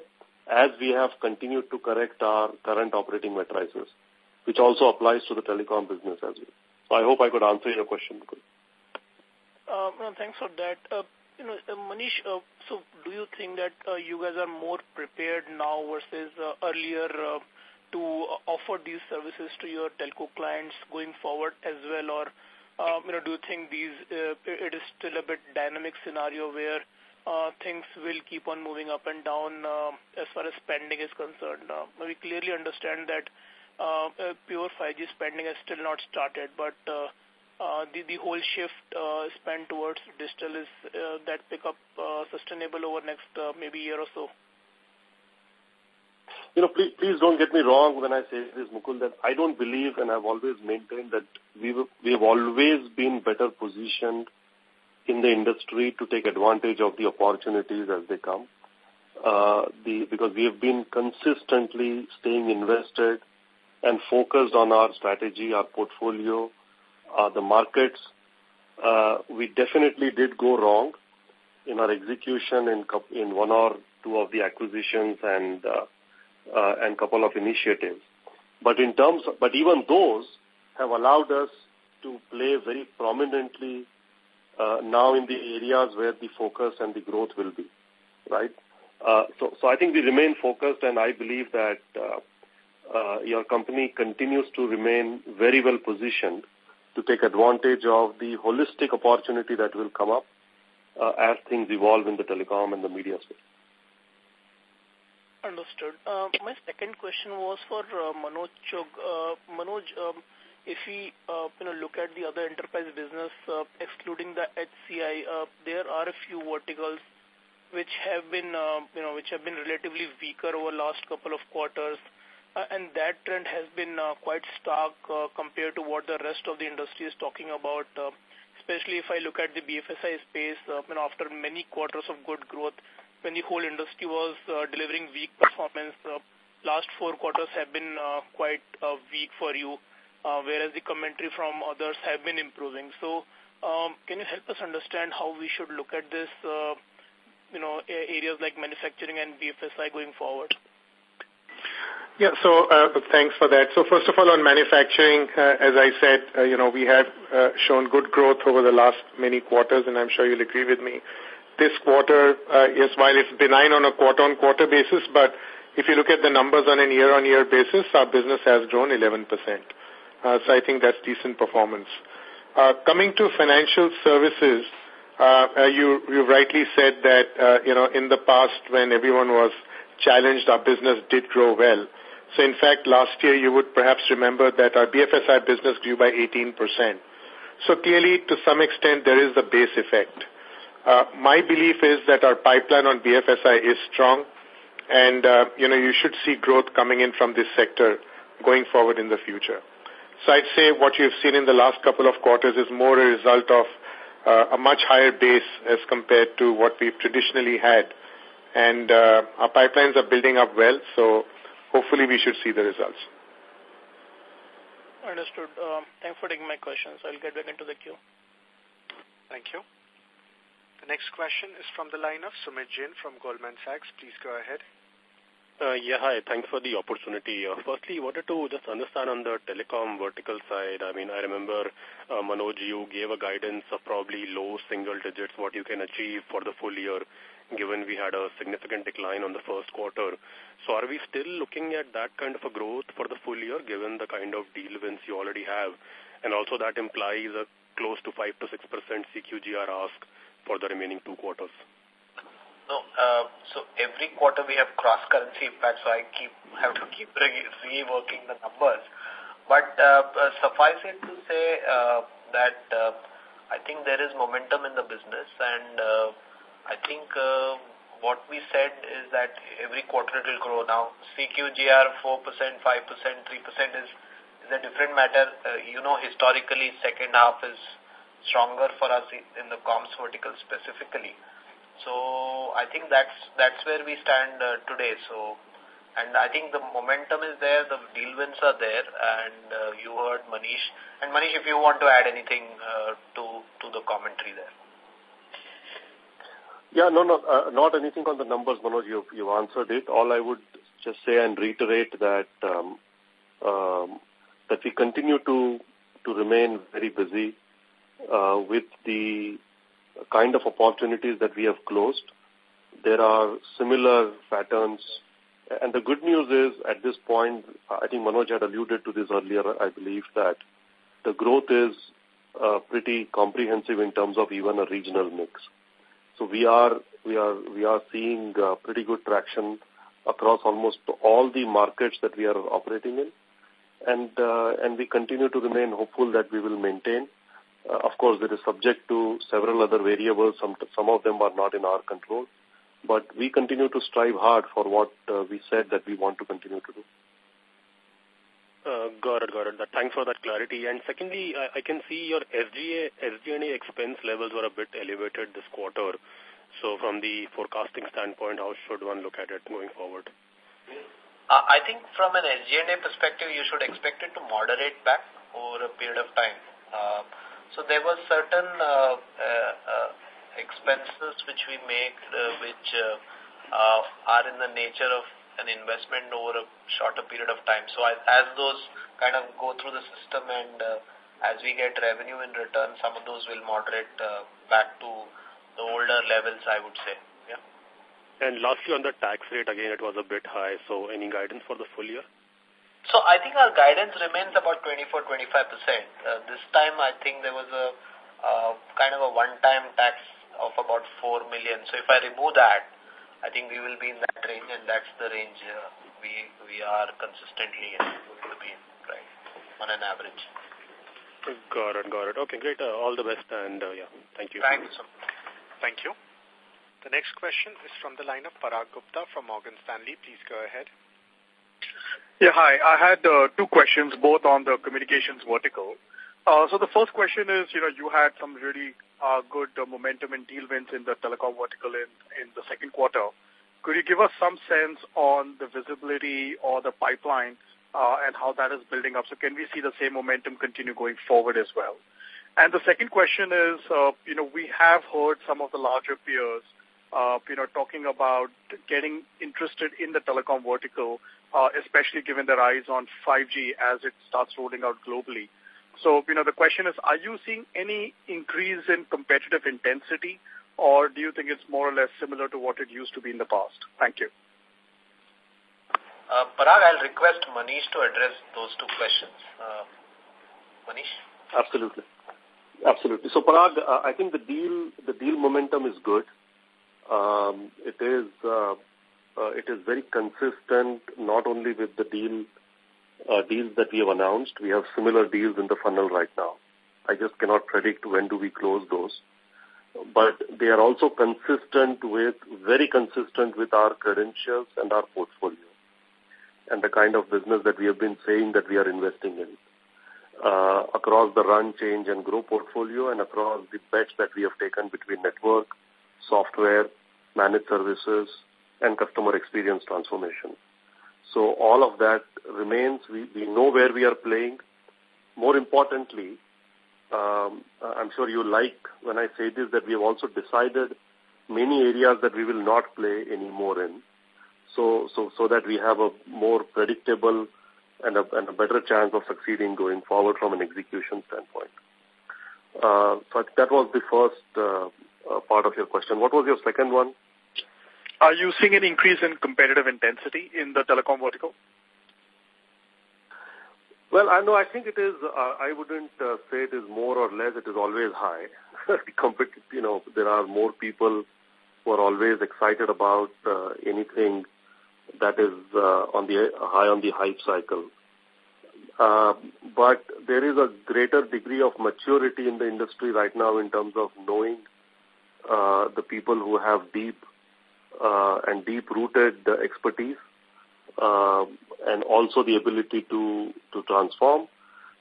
S6: as we have continued to correct our current operating matrices, which also applies to the telecom business as well. So I hope I could answer your question.
S10: Uh, thanks for that. Uh, you know, uh, Manish, uh, so do you think that uh, you guys are more prepared now versus uh, earlier uh, to uh, offer these services to your telco clients going forward as well, or um, you know, do you think these uh, it is still a bit dynamic scenario where uh, things will keep on moving up and down uh, as far as spending is concerned. Uh, we clearly understand that uh, uh, pure 5G spending has still not started, but uh, uh, the, the whole shift uh, spent towards digital is uh, that up uh, sustainable over next uh, maybe year or so.
S6: You know, please, please don't get me wrong when I say this, Mukul, that I don't believe and I've always maintained that we, we have always been better positioned in the industry to take advantage of the opportunities as they come. Uh, the, because we have been consistently staying invested and focused on our strategy, our portfolio, uh, the markets. Uh, we definitely did go wrong in our execution in, in one or two of the acquisitions and uh, uh, and couple of initiatives. But in terms, of, but even those have allowed us to play very prominently uh, now in the areas where the focus and the growth will be, right? Uh, so, so I think we remain focused and I believe that uh, uh, your company continues to remain very well positioned to take advantage of the holistic opportunity that will come up uh, as things evolve in the telecom and the media space.
S10: Understood. Uh, my second question was for uh, Manoj Chugh. Uh, Manoj, um, if we uh, you know, look at the other enterprise business, uh, excluding the HCI, uh, there are a few verticals which have been you know, which have been relatively weaker over last couple of quarters. and that trend has been quite stark compared to what the rest of the industry is talking about, especially if I look at the BFSI space, you know, after many quarters of good growth, when the whole industry was delivering weak performance, last four quarters have been quite weak for you uh, whereas the commentary from others have been improving. So um, can you help us understand how we should look at this, uh, you know, areas like manufacturing and BFSI going forward?
S8: Yeah, so uh, thanks for that. So first of all, on manufacturing, uh, as I said, uh, you know, we have uh, shown good growth over the last many quarters, and I'm sure you'll agree with me. This quarter, uh, yes, while it's benign on a quarter-on-quarter -quarter basis, but if you look at the numbers on an year-on-year -year basis, our business has grown 11%. Uh, so I think that's decent performance. Uh, coming to financial services, uh, uh, you, you rightly said that, uh, you know, in the past when everyone was challenged, our business did grow well. So in fact, last year you would perhaps remember that our BFSI business grew by 18%. So clearly, to some extent, there is the base effect. Uh, my belief is that our pipeline on BFSI is strong, and uh, you know you should see growth coming in from this sector going forward in the future. So I'd say what you've seen in the last couple of quarters is more a result of uh, a much higher base as compared to what we've traditionally had. And uh, our pipelines are building up well, so hopefully we should see the results.
S10: Understood.
S4: Um, thanks for taking my questions. I'll get back into the queue. Thank you. The next question is from the line of Sumit Jain from Goldman Sachs. Please go ahead.
S11: Uh, yeah, hi. Thanks for the opportunity. Uh, firstly, wanted to just understand on the telecom vertical side. I mean, I remember, uh, Manoj, you gave a guidance of probably low single digits, what you can achieve for the full year, given we had a significant decline on the first quarter. So are we still looking at that kind of a growth for the full year, given the kind of deal wins you already have? And also that implies a close to 5 to 6% CQGR ask for the remaining two quarters. No, uh, so every quarter we have
S2: cross-currency impact, so I keep have to keep reworking the numbers. But uh, uh, suffice it to say uh, that uh, I think there is momentum in the business and uh, I think uh, what we said is that every quarter it will grow. Now, CQGR 4%, 5%, 3% is, is a different matter. Uh, you know, historically, second half is stronger for us in the comms vertical specifically. Uh, so I think that's that's where we stand uh, today. So, and I think the momentum is there, the deal wins are there, and uh, you heard Manish. And Manish, if you want to add anything uh, to to the commentary there.
S6: Yeah, no, no, uh, not anything on the numbers, Manoj. You've, you've answered it. All I would just say and reiterate that um, um, that we continue to to remain very busy uh, with the kind of opportunities that we have closed. There are similar patterns. And the good news is, at this point, I think Manoj had alluded to this earlier, I believe, that the growth is uh, pretty comprehensive in terms of even a regional mix. So we are we are we are seeing uh, pretty good traction across almost all the markets that we are operating in, and uh, and we continue to remain hopeful that we will maintain uh, of course, it is subject to several other variables. Some, some of them are not in our control. But we continue to strive hard for what uh, we said that we want to continue to do.
S11: Uh, got it, got it. Thanks for that clarity. And secondly, I, I can see your SGA, SGA expense levels were a bit elevated this quarter. So from the forecasting standpoint, how should one look at it going forward?
S2: Uh, I think from an SGA perspective, you should expect it to moderate back over a period of time. Uh, so there were certain uh, uh, uh expenses which we make uh, which uh, uh, are in the nature of an investment over a shorter period of time. So as, as those kind of go through the system and as we get revenue in return, some of those will moderate back to the older levels, I would say. Yeah.
S11: And lastly, on the tax rate, again, it was a bit high. So any guidance for the full year?
S2: So I think our guidance remains about 24-25%. Uh, this time I think there was a uh, kind of a one-time tax of about 4 million. So if I remove that, I think we will be in that range and that's the range uh, we, we are consistently going to be in, right, on an average.
S4: Got it, got it. Okay, great. Uh, all the best and uh, yeah, thank you. Thank you so much. Thank you. The next question is from the line of Parag Gupta from Morgan Stanley. Please go ahead. Yeah, hi. I had uh, two questions, both on the communications vertical. Uh, so the first question is, you know, you had some really uh, good uh, momentum and deal wins in the telecom vertical in, in the second quarter. Could you give us some sense on the visibility or the pipeline uh, and how that is building up? So can we see the same momentum continue going forward as well? And the second question is, uh, you know, we have heard some of the larger peers, uh, you know, talking about getting interested in the telecom vertical uh, especially given their eyes on 5G as it starts rolling out globally. So, you know, the question is, are you seeing any increase in competitive intensity or do you think it's more or less similar to what it used to be in the past? Thank you.
S2: Uh, Parag, I'll request Manish to address those two questions. Uh, Manish?
S6: Absolutely. Absolutely. So, Parag, uh, I think the deal, the deal momentum is good. Um, it is, uh, uh, it is very consistent not only with the deal uh, deals that we have announced. We have similar deals in the funnel right now. I just cannot predict when do we close those. But they are also consistent with, very consistent with our credentials and our portfolio and the kind of business that we have been saying that we are investing in uh, across the run, change, and grow portfolio and across the bets that we have taken between network, software, managed services, and customer experience transformation. So all of that remains. We, we know where we are playing. More importantly, um, uh, I'm sure you like when I say this that we have also decided many areas that we will not play anymore in. So, so, so that we have a more predictable and a, and a better chance of succeeding going forward from an execution standpoint. Uh, so that was the first uh, uh, part of your question. What was your second one?
S4: Are you seeing an increase in competitive intensity in the telecom vertical? Well, I know, I think it is, uh,
S6: I wouldn't uh, say it is more or less, it is always high. you know, there are more people who are always excited about uh, anything that is uh, on the uh, high on the hype cycle. Uh, but there is a greater degree of maturity in the industry right now in terms of knowing uh, the people who have deep uh, and deep-rooted expertise uh, and also the ability to, to transform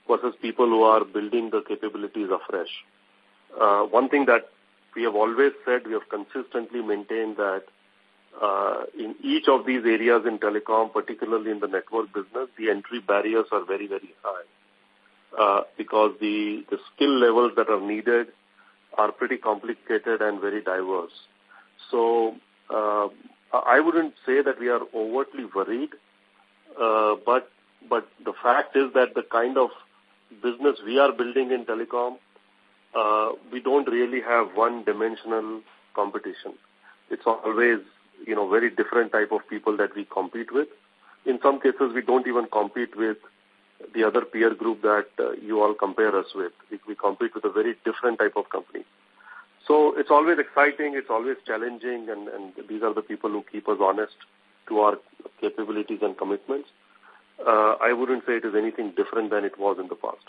S6: versus people who are building the capabilities afresh. Uh, one thing that we have always said, we have consistently maintained that uh, in each of these areas in telecom, particularly in the network business, the entry barriers are very, very high uh, because the, the skill levels that are needed are pretty complicated and very diverse. So uh, I wouldn't say that we are overtly worried, uh, but but the fact is that the kind of business we are building in telecom, uh, we don't really have one-dimensional competition. It's always you know very different type of people that we compete with. In some cases, we don't even compete with the other peer group that uh, you all compare us with. We, we compete with a very different type of company. So it's always exciting, it's always challenging, and, and these are the people who keep us honest to our capabilities and commitments. Uh, I wouldn't say it is anything different than it was in the past.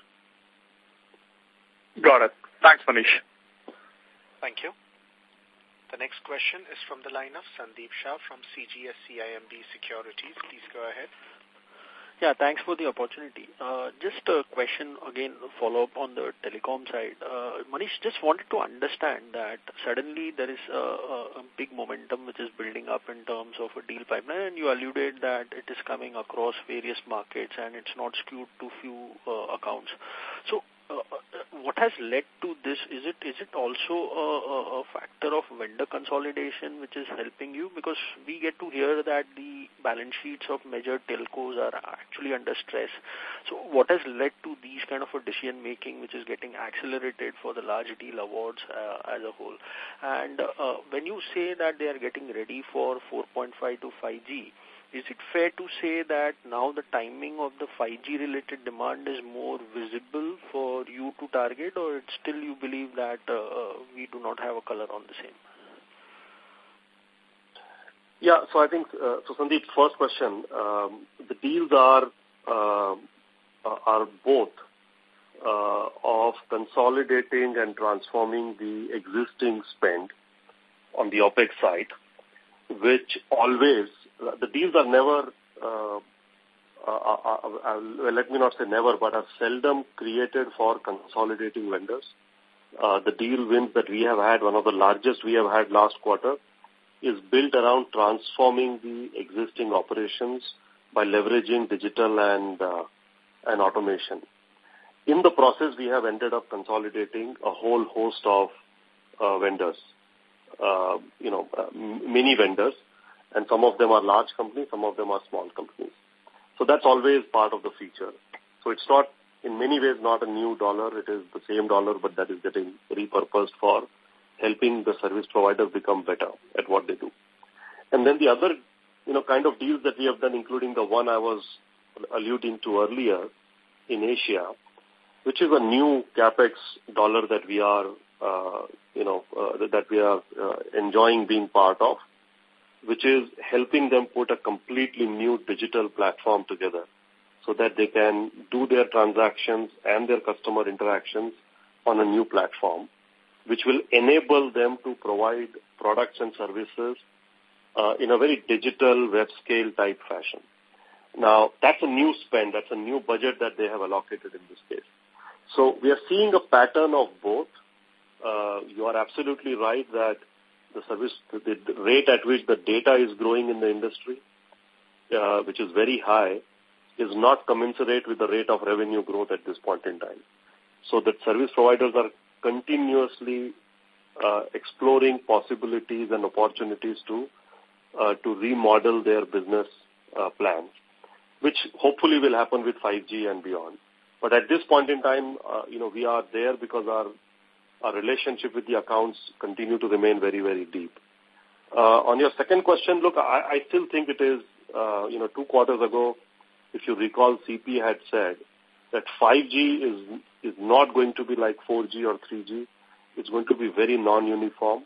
S4: Got it. Thanks, Manish. Thank you. The next question is from the line of Sandeep Shah from C G S C I M B Securities. Please go ahead.
S2: Yeah, thanks for the opportunity. Uh, just a question again, follow up on the telecom side. Uh, Manish, just wanted to understand that suddenly there is a, a, big momentum which is building up in terms of a deal pipeline, and you alluded that it is coming across various markets and it's not skewed to few uh, accounts. So, uh, uh what has led to this? Is it is it also a, a, a, factor of vendor consolidation which is helping you? Because we get to hear that the balance sheets of major telcos are actually under stress. So what has led to these kind of a decision making which is getting accelerated for the large deal awards uh, as a whole? And uh, uh when you say that they are getting ready for 4.5 to 5G, is it fair to say that now the timing of the 5G related demand is more visible for you to target or it's still you believe that uh, uh we do not have a color on the same?
S6: Yeah, so I think, uh, so Sandeep, first question, um, the deals are, uh, are both uh, of consolidating and transforming the existing spend on the OPEX side, which always, the deals are never, uh, uh, uh, uh, let me not say never, but are seldom created for consolidating vendors. Uh, the deal wins that we have had, one of the largest we have had last quarter, is built around transforming the existing operations by leveraging digital and, uh, and automation. In the process, we have ended up consolidating a whole host of uh, vendors, uh, you know, uh, many vendors, and some of them are large companies, some of them are small companies. So that's always part of the feature. So it's not, in many ways, not a new dollar. It is the same dollar, but that is getting repurposed for helping the service providers become better at what they do. And then the other, you know, kind of deals that we have done, including the one I was alluding to earlier in Asia, which is a new capex dollar that we are, uh, you know, uh, that we are uh, enjoying being part of, which is helping them put a completely new digital platform together so that they can do their transactions and their customer interactions on a new platform which will enable them to provide products and services uh, in a very digital web scale type fashion. Now, that's a new spend. That's a new budget that they have allocated in this case. So we are seeing a pattern of both. Uh, you are absolutely right that the service, the rate at which the data is growing in the industry, uh, which is very high, is not commensurate with the rate of revenue growth at this point in time. So that service providers are continuously uh, exploring possibilities and opportunities to uh, to remodel their business uh, plans, which hopefully will happen with 5G and beyond. But at this point in time, uh, you know, we are there because our our relationship with the accounts continue to remain very, very deep. Uh, on your second question, look, I, I still think it is, uh, you know, two quarters ago, if you recall, CP had said that 5G is, is not going to be like 4G or 3G. It's going to be very non-uniform.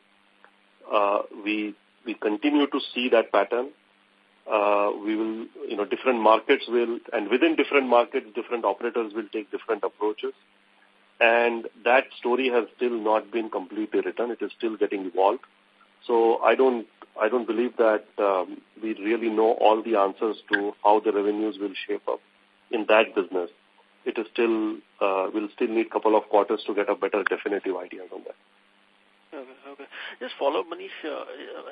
S6: Uh, we, we continue to see that pattern. Uh, we will, you know, different markets will, and within different markets, different operators will take different approaches. And that story has still not been completely written. It is still getting evolved. So I don't, I don't believe that um, we really know all the answers to how the revenues will shape up in that business it is still, uh, we'll still need couple of quarters to get a better definitive idea on that.
S5: Okay. Just
S2: follow up, Manish. Uh,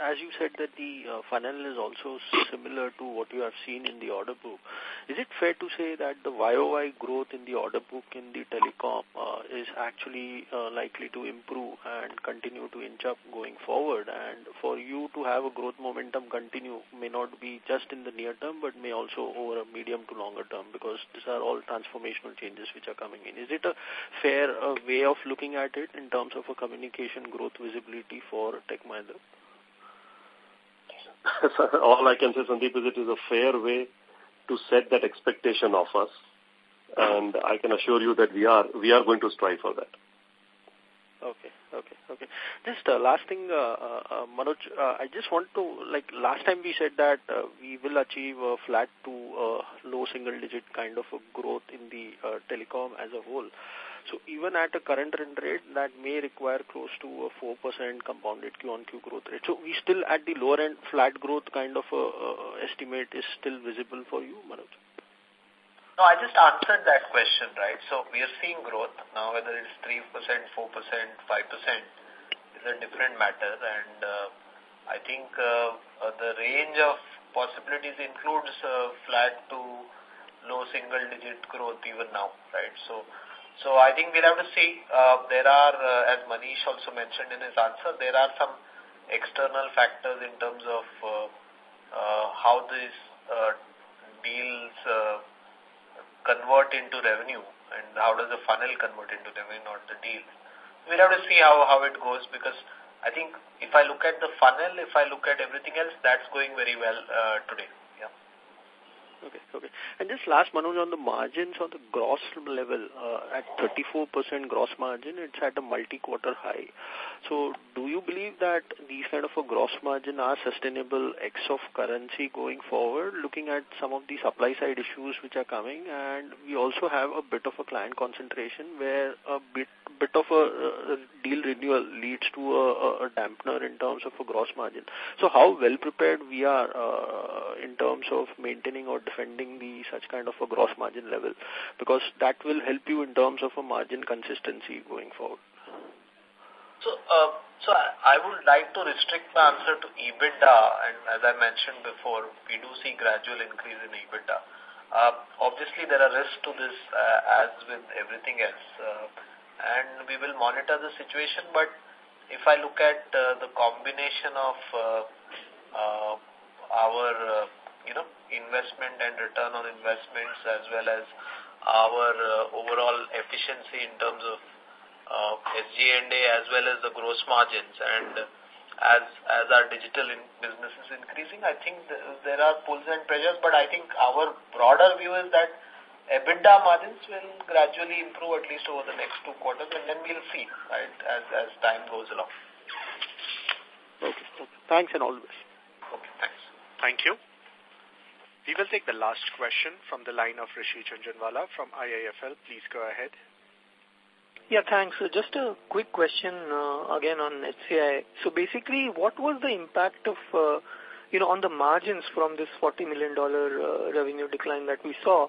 S2: as you said that the uh, funnel is also similar to what you have seen in the order book, is it fair to say that the YOY growth in the order book in the telecom uh, is actually uh, likely to improve and continue to inch up going forward? And for you to have a growth momentum continue may not be just in the near term, but may also over a medium to longer term because these are all transformational changes which are coming in. Is it a fair uh, way of looking at it in terms of a communication growth visibility? PBT for
S6: Tech Mahindra? All I can say, Sandeep, is it is a fair way to set that expectation of us. And I can assure you that we are, we are going to strive for that.
S2: Okay, okay, okay. Just uh, last thing, uh, uh, uh Manoj, uh, I just want to, like last time we said that uh, we will achieve a flat to uh, low single digit kind of a growth in the uh, telecom as a whole. So even at a current run rate, that may require close to a 4% compounded Q on Q growth rate. So we still at the lower end, flat growth kind of a, uh, uh, estimate is still visible for you, Manoj? No, I just answered that question, right? So we are seeing growth now, whether it's 3%, 4%, 5% is a different matter. And uh, I think uh, uh, the range of possibilities includes uh, flat to low single digit growth even now, right? So so I think we'll have to see. Uh, there are, uh, as Manish also mentioned in his answer, there are some external factors in terms of uh, uh, how these uh, deals uh, convert into revenue and how does the funnel convert into revenue, not the deal. We'll have to see how, how it goes because I think if I look at the funnel, if I look at everything else, that's going very well uh, today. Okay. Okay. And just last, Manoj, on the margins on the gross level, uh, at 34% gross margin, it's at a multi-quarter high. So do you believe that these kind of a gross margin are sustainable ex of currency going forward, looking at some of the supply side issues which are coming? And we also have a bit of a client concentration where a bit, bit of a uh, deal renewal leads to a, a, dampener in terms of a gross margin. So how well prepared we are uh, in terms of maintaining or defending the such kind of a gross margin level? Because that will help you in terms of a
S12: margin consistency going forward.
S2: So, uh, so I would like to restrict my answer to EBITDA, and as I mentioned before, we do see gradual increase in EBITDA. Uh, obviously, there are risks to this uh, as with everything else, uh, and we will monitor the situation. But if I look at uh, the combination of uh, uh, our uh, you know investment and return on investments as well as our uh, overall efficiency in terms of uh, SG&A as well as the gross margins. And as as our digital in business is increasing, I think th there are pulls and pressures. But I think our broader view is that EBITDA margins will gradually improve at least over the next two quarters, and then we'll see right, as as time goes along.
S4: Okay. Thanks and all the best. Okay. Thanks. Thank you. We will take the last question from the line of Rishi Jhunjhunwala from IIFL. Please go ahead.
S12: Yeah, thanks. Just a quick question uh, again on HCI. So basically, what was the impact of, uh, you know, on the margins from this $40 million uh, revenue decline that we saw?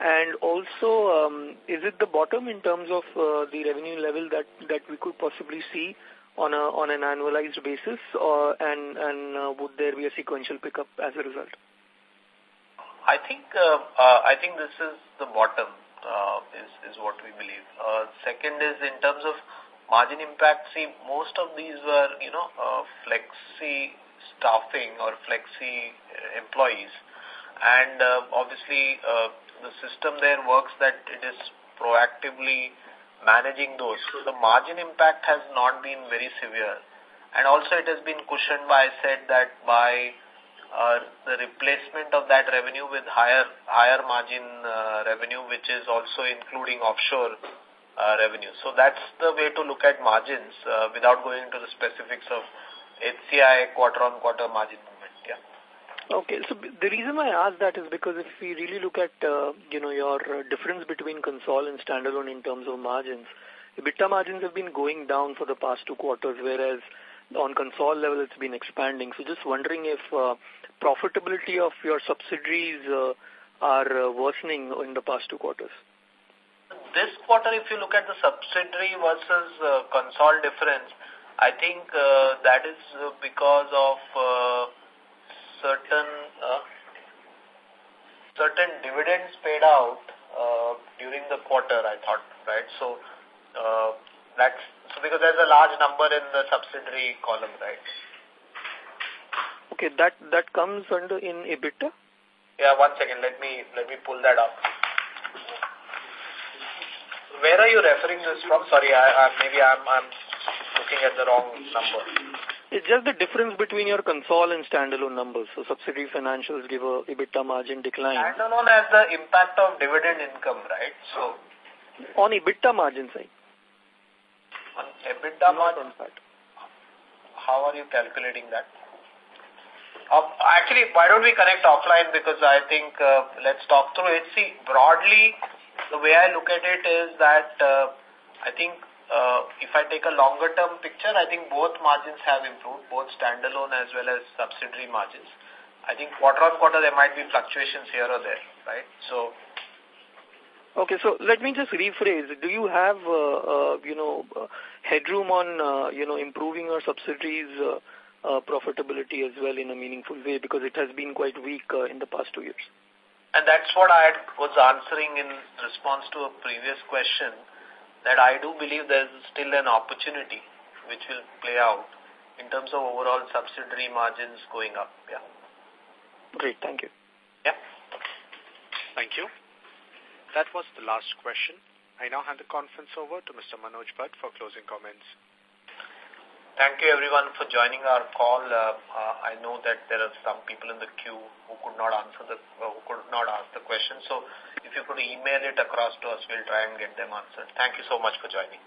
S12: And also, um, is it the bottom in terms of uh, the revenue level that, that we could possibly see on, a, on an annualized basis? Or, and and uh, would there be a sequential pickup as a result?
S2: I think uh, uh I think this is the bottom uh, is, is what we believe. Uh, second is in terms of margin impact, see, most of these were, you know, uh, flexi staffing or flexi uh, employees. And uh, obviously, uh, the system there works that it is proactively managing those. So the margin impact has not been very severe. And also it has been cushioned by, I said that by uh, the replacement of that revenue with higher higher margin uh, revenue, which is also including offshore uh, revenue. So that's the way to look at margins uh, without going into the specifics of HCI quarter-on-quarter margin movement. Yeah.
S12: Okay. So the reason I ask that is because if we really look at uh, you know your uh, difference between consol and standalone in terms of margins, EBITDA margins have been going down for the past two quarters, whereas on consol level it's been expanding. So just wondering if uh, profitability of your subsidiaries uh, are uh, worsening in the past two quarters? This quarter, if
S2: you look at the subsidiary versus uh, consol difference, I think that is because of certain certain dividends paid out during the quarter, I thought, right? So uh, that's so because there's a large number in the subsidiary column, right?
S12: Okay, that, that comes under in EBITDA?
S2: Yeah, one second. Let me, let me pull that up. Where are you referring this from? Sorry, I, I, maybe I'm, I'm looking at the wrong number.
S12: It's just the difference between your consol and standalone numbers. So subsidiary financials give a EBITDA margin decline. Standalone
S2: has the impact of dividend income, right? So
S12: on EBITDA margin side.
S2: On EBITDA margin. How are you calculating that? actually, why don't we connect offline because I think uh, let's talk through it. See, broadly, the way I look at it is that uh, I think uh, if I take a longer term picture, I think both margins have improved, both standalone as well as subsidiary margins. I think quarter on quarter there might be fluctuations here or there, right? So.
S12: Okay, so let me just rephrase. Do you have, uh, uh, you know, headroom on, uh, you know, improving our subsidiaries? uh, profitability as well in a meaningful way because it has been quite weak uh, in the past two years.
S2: And that's what I was answering in response to a previous question that I do believe there's still an opportunity which will play out in terms of overall subsidiary margins going up. Yeah. Great. Thank you. Yeah.
S4: Thank you. That was the last question. I now hand the conference over to Mr. Manoj Bhat for closing comments.
S2: Thank you everyone for joining our call. Uh, uh, I know that there are some people in the queue who could not answer the uh, who
S1: could not ask the question. So if you could email it across to us, we'll try and get them answered. Thank you so much for joining.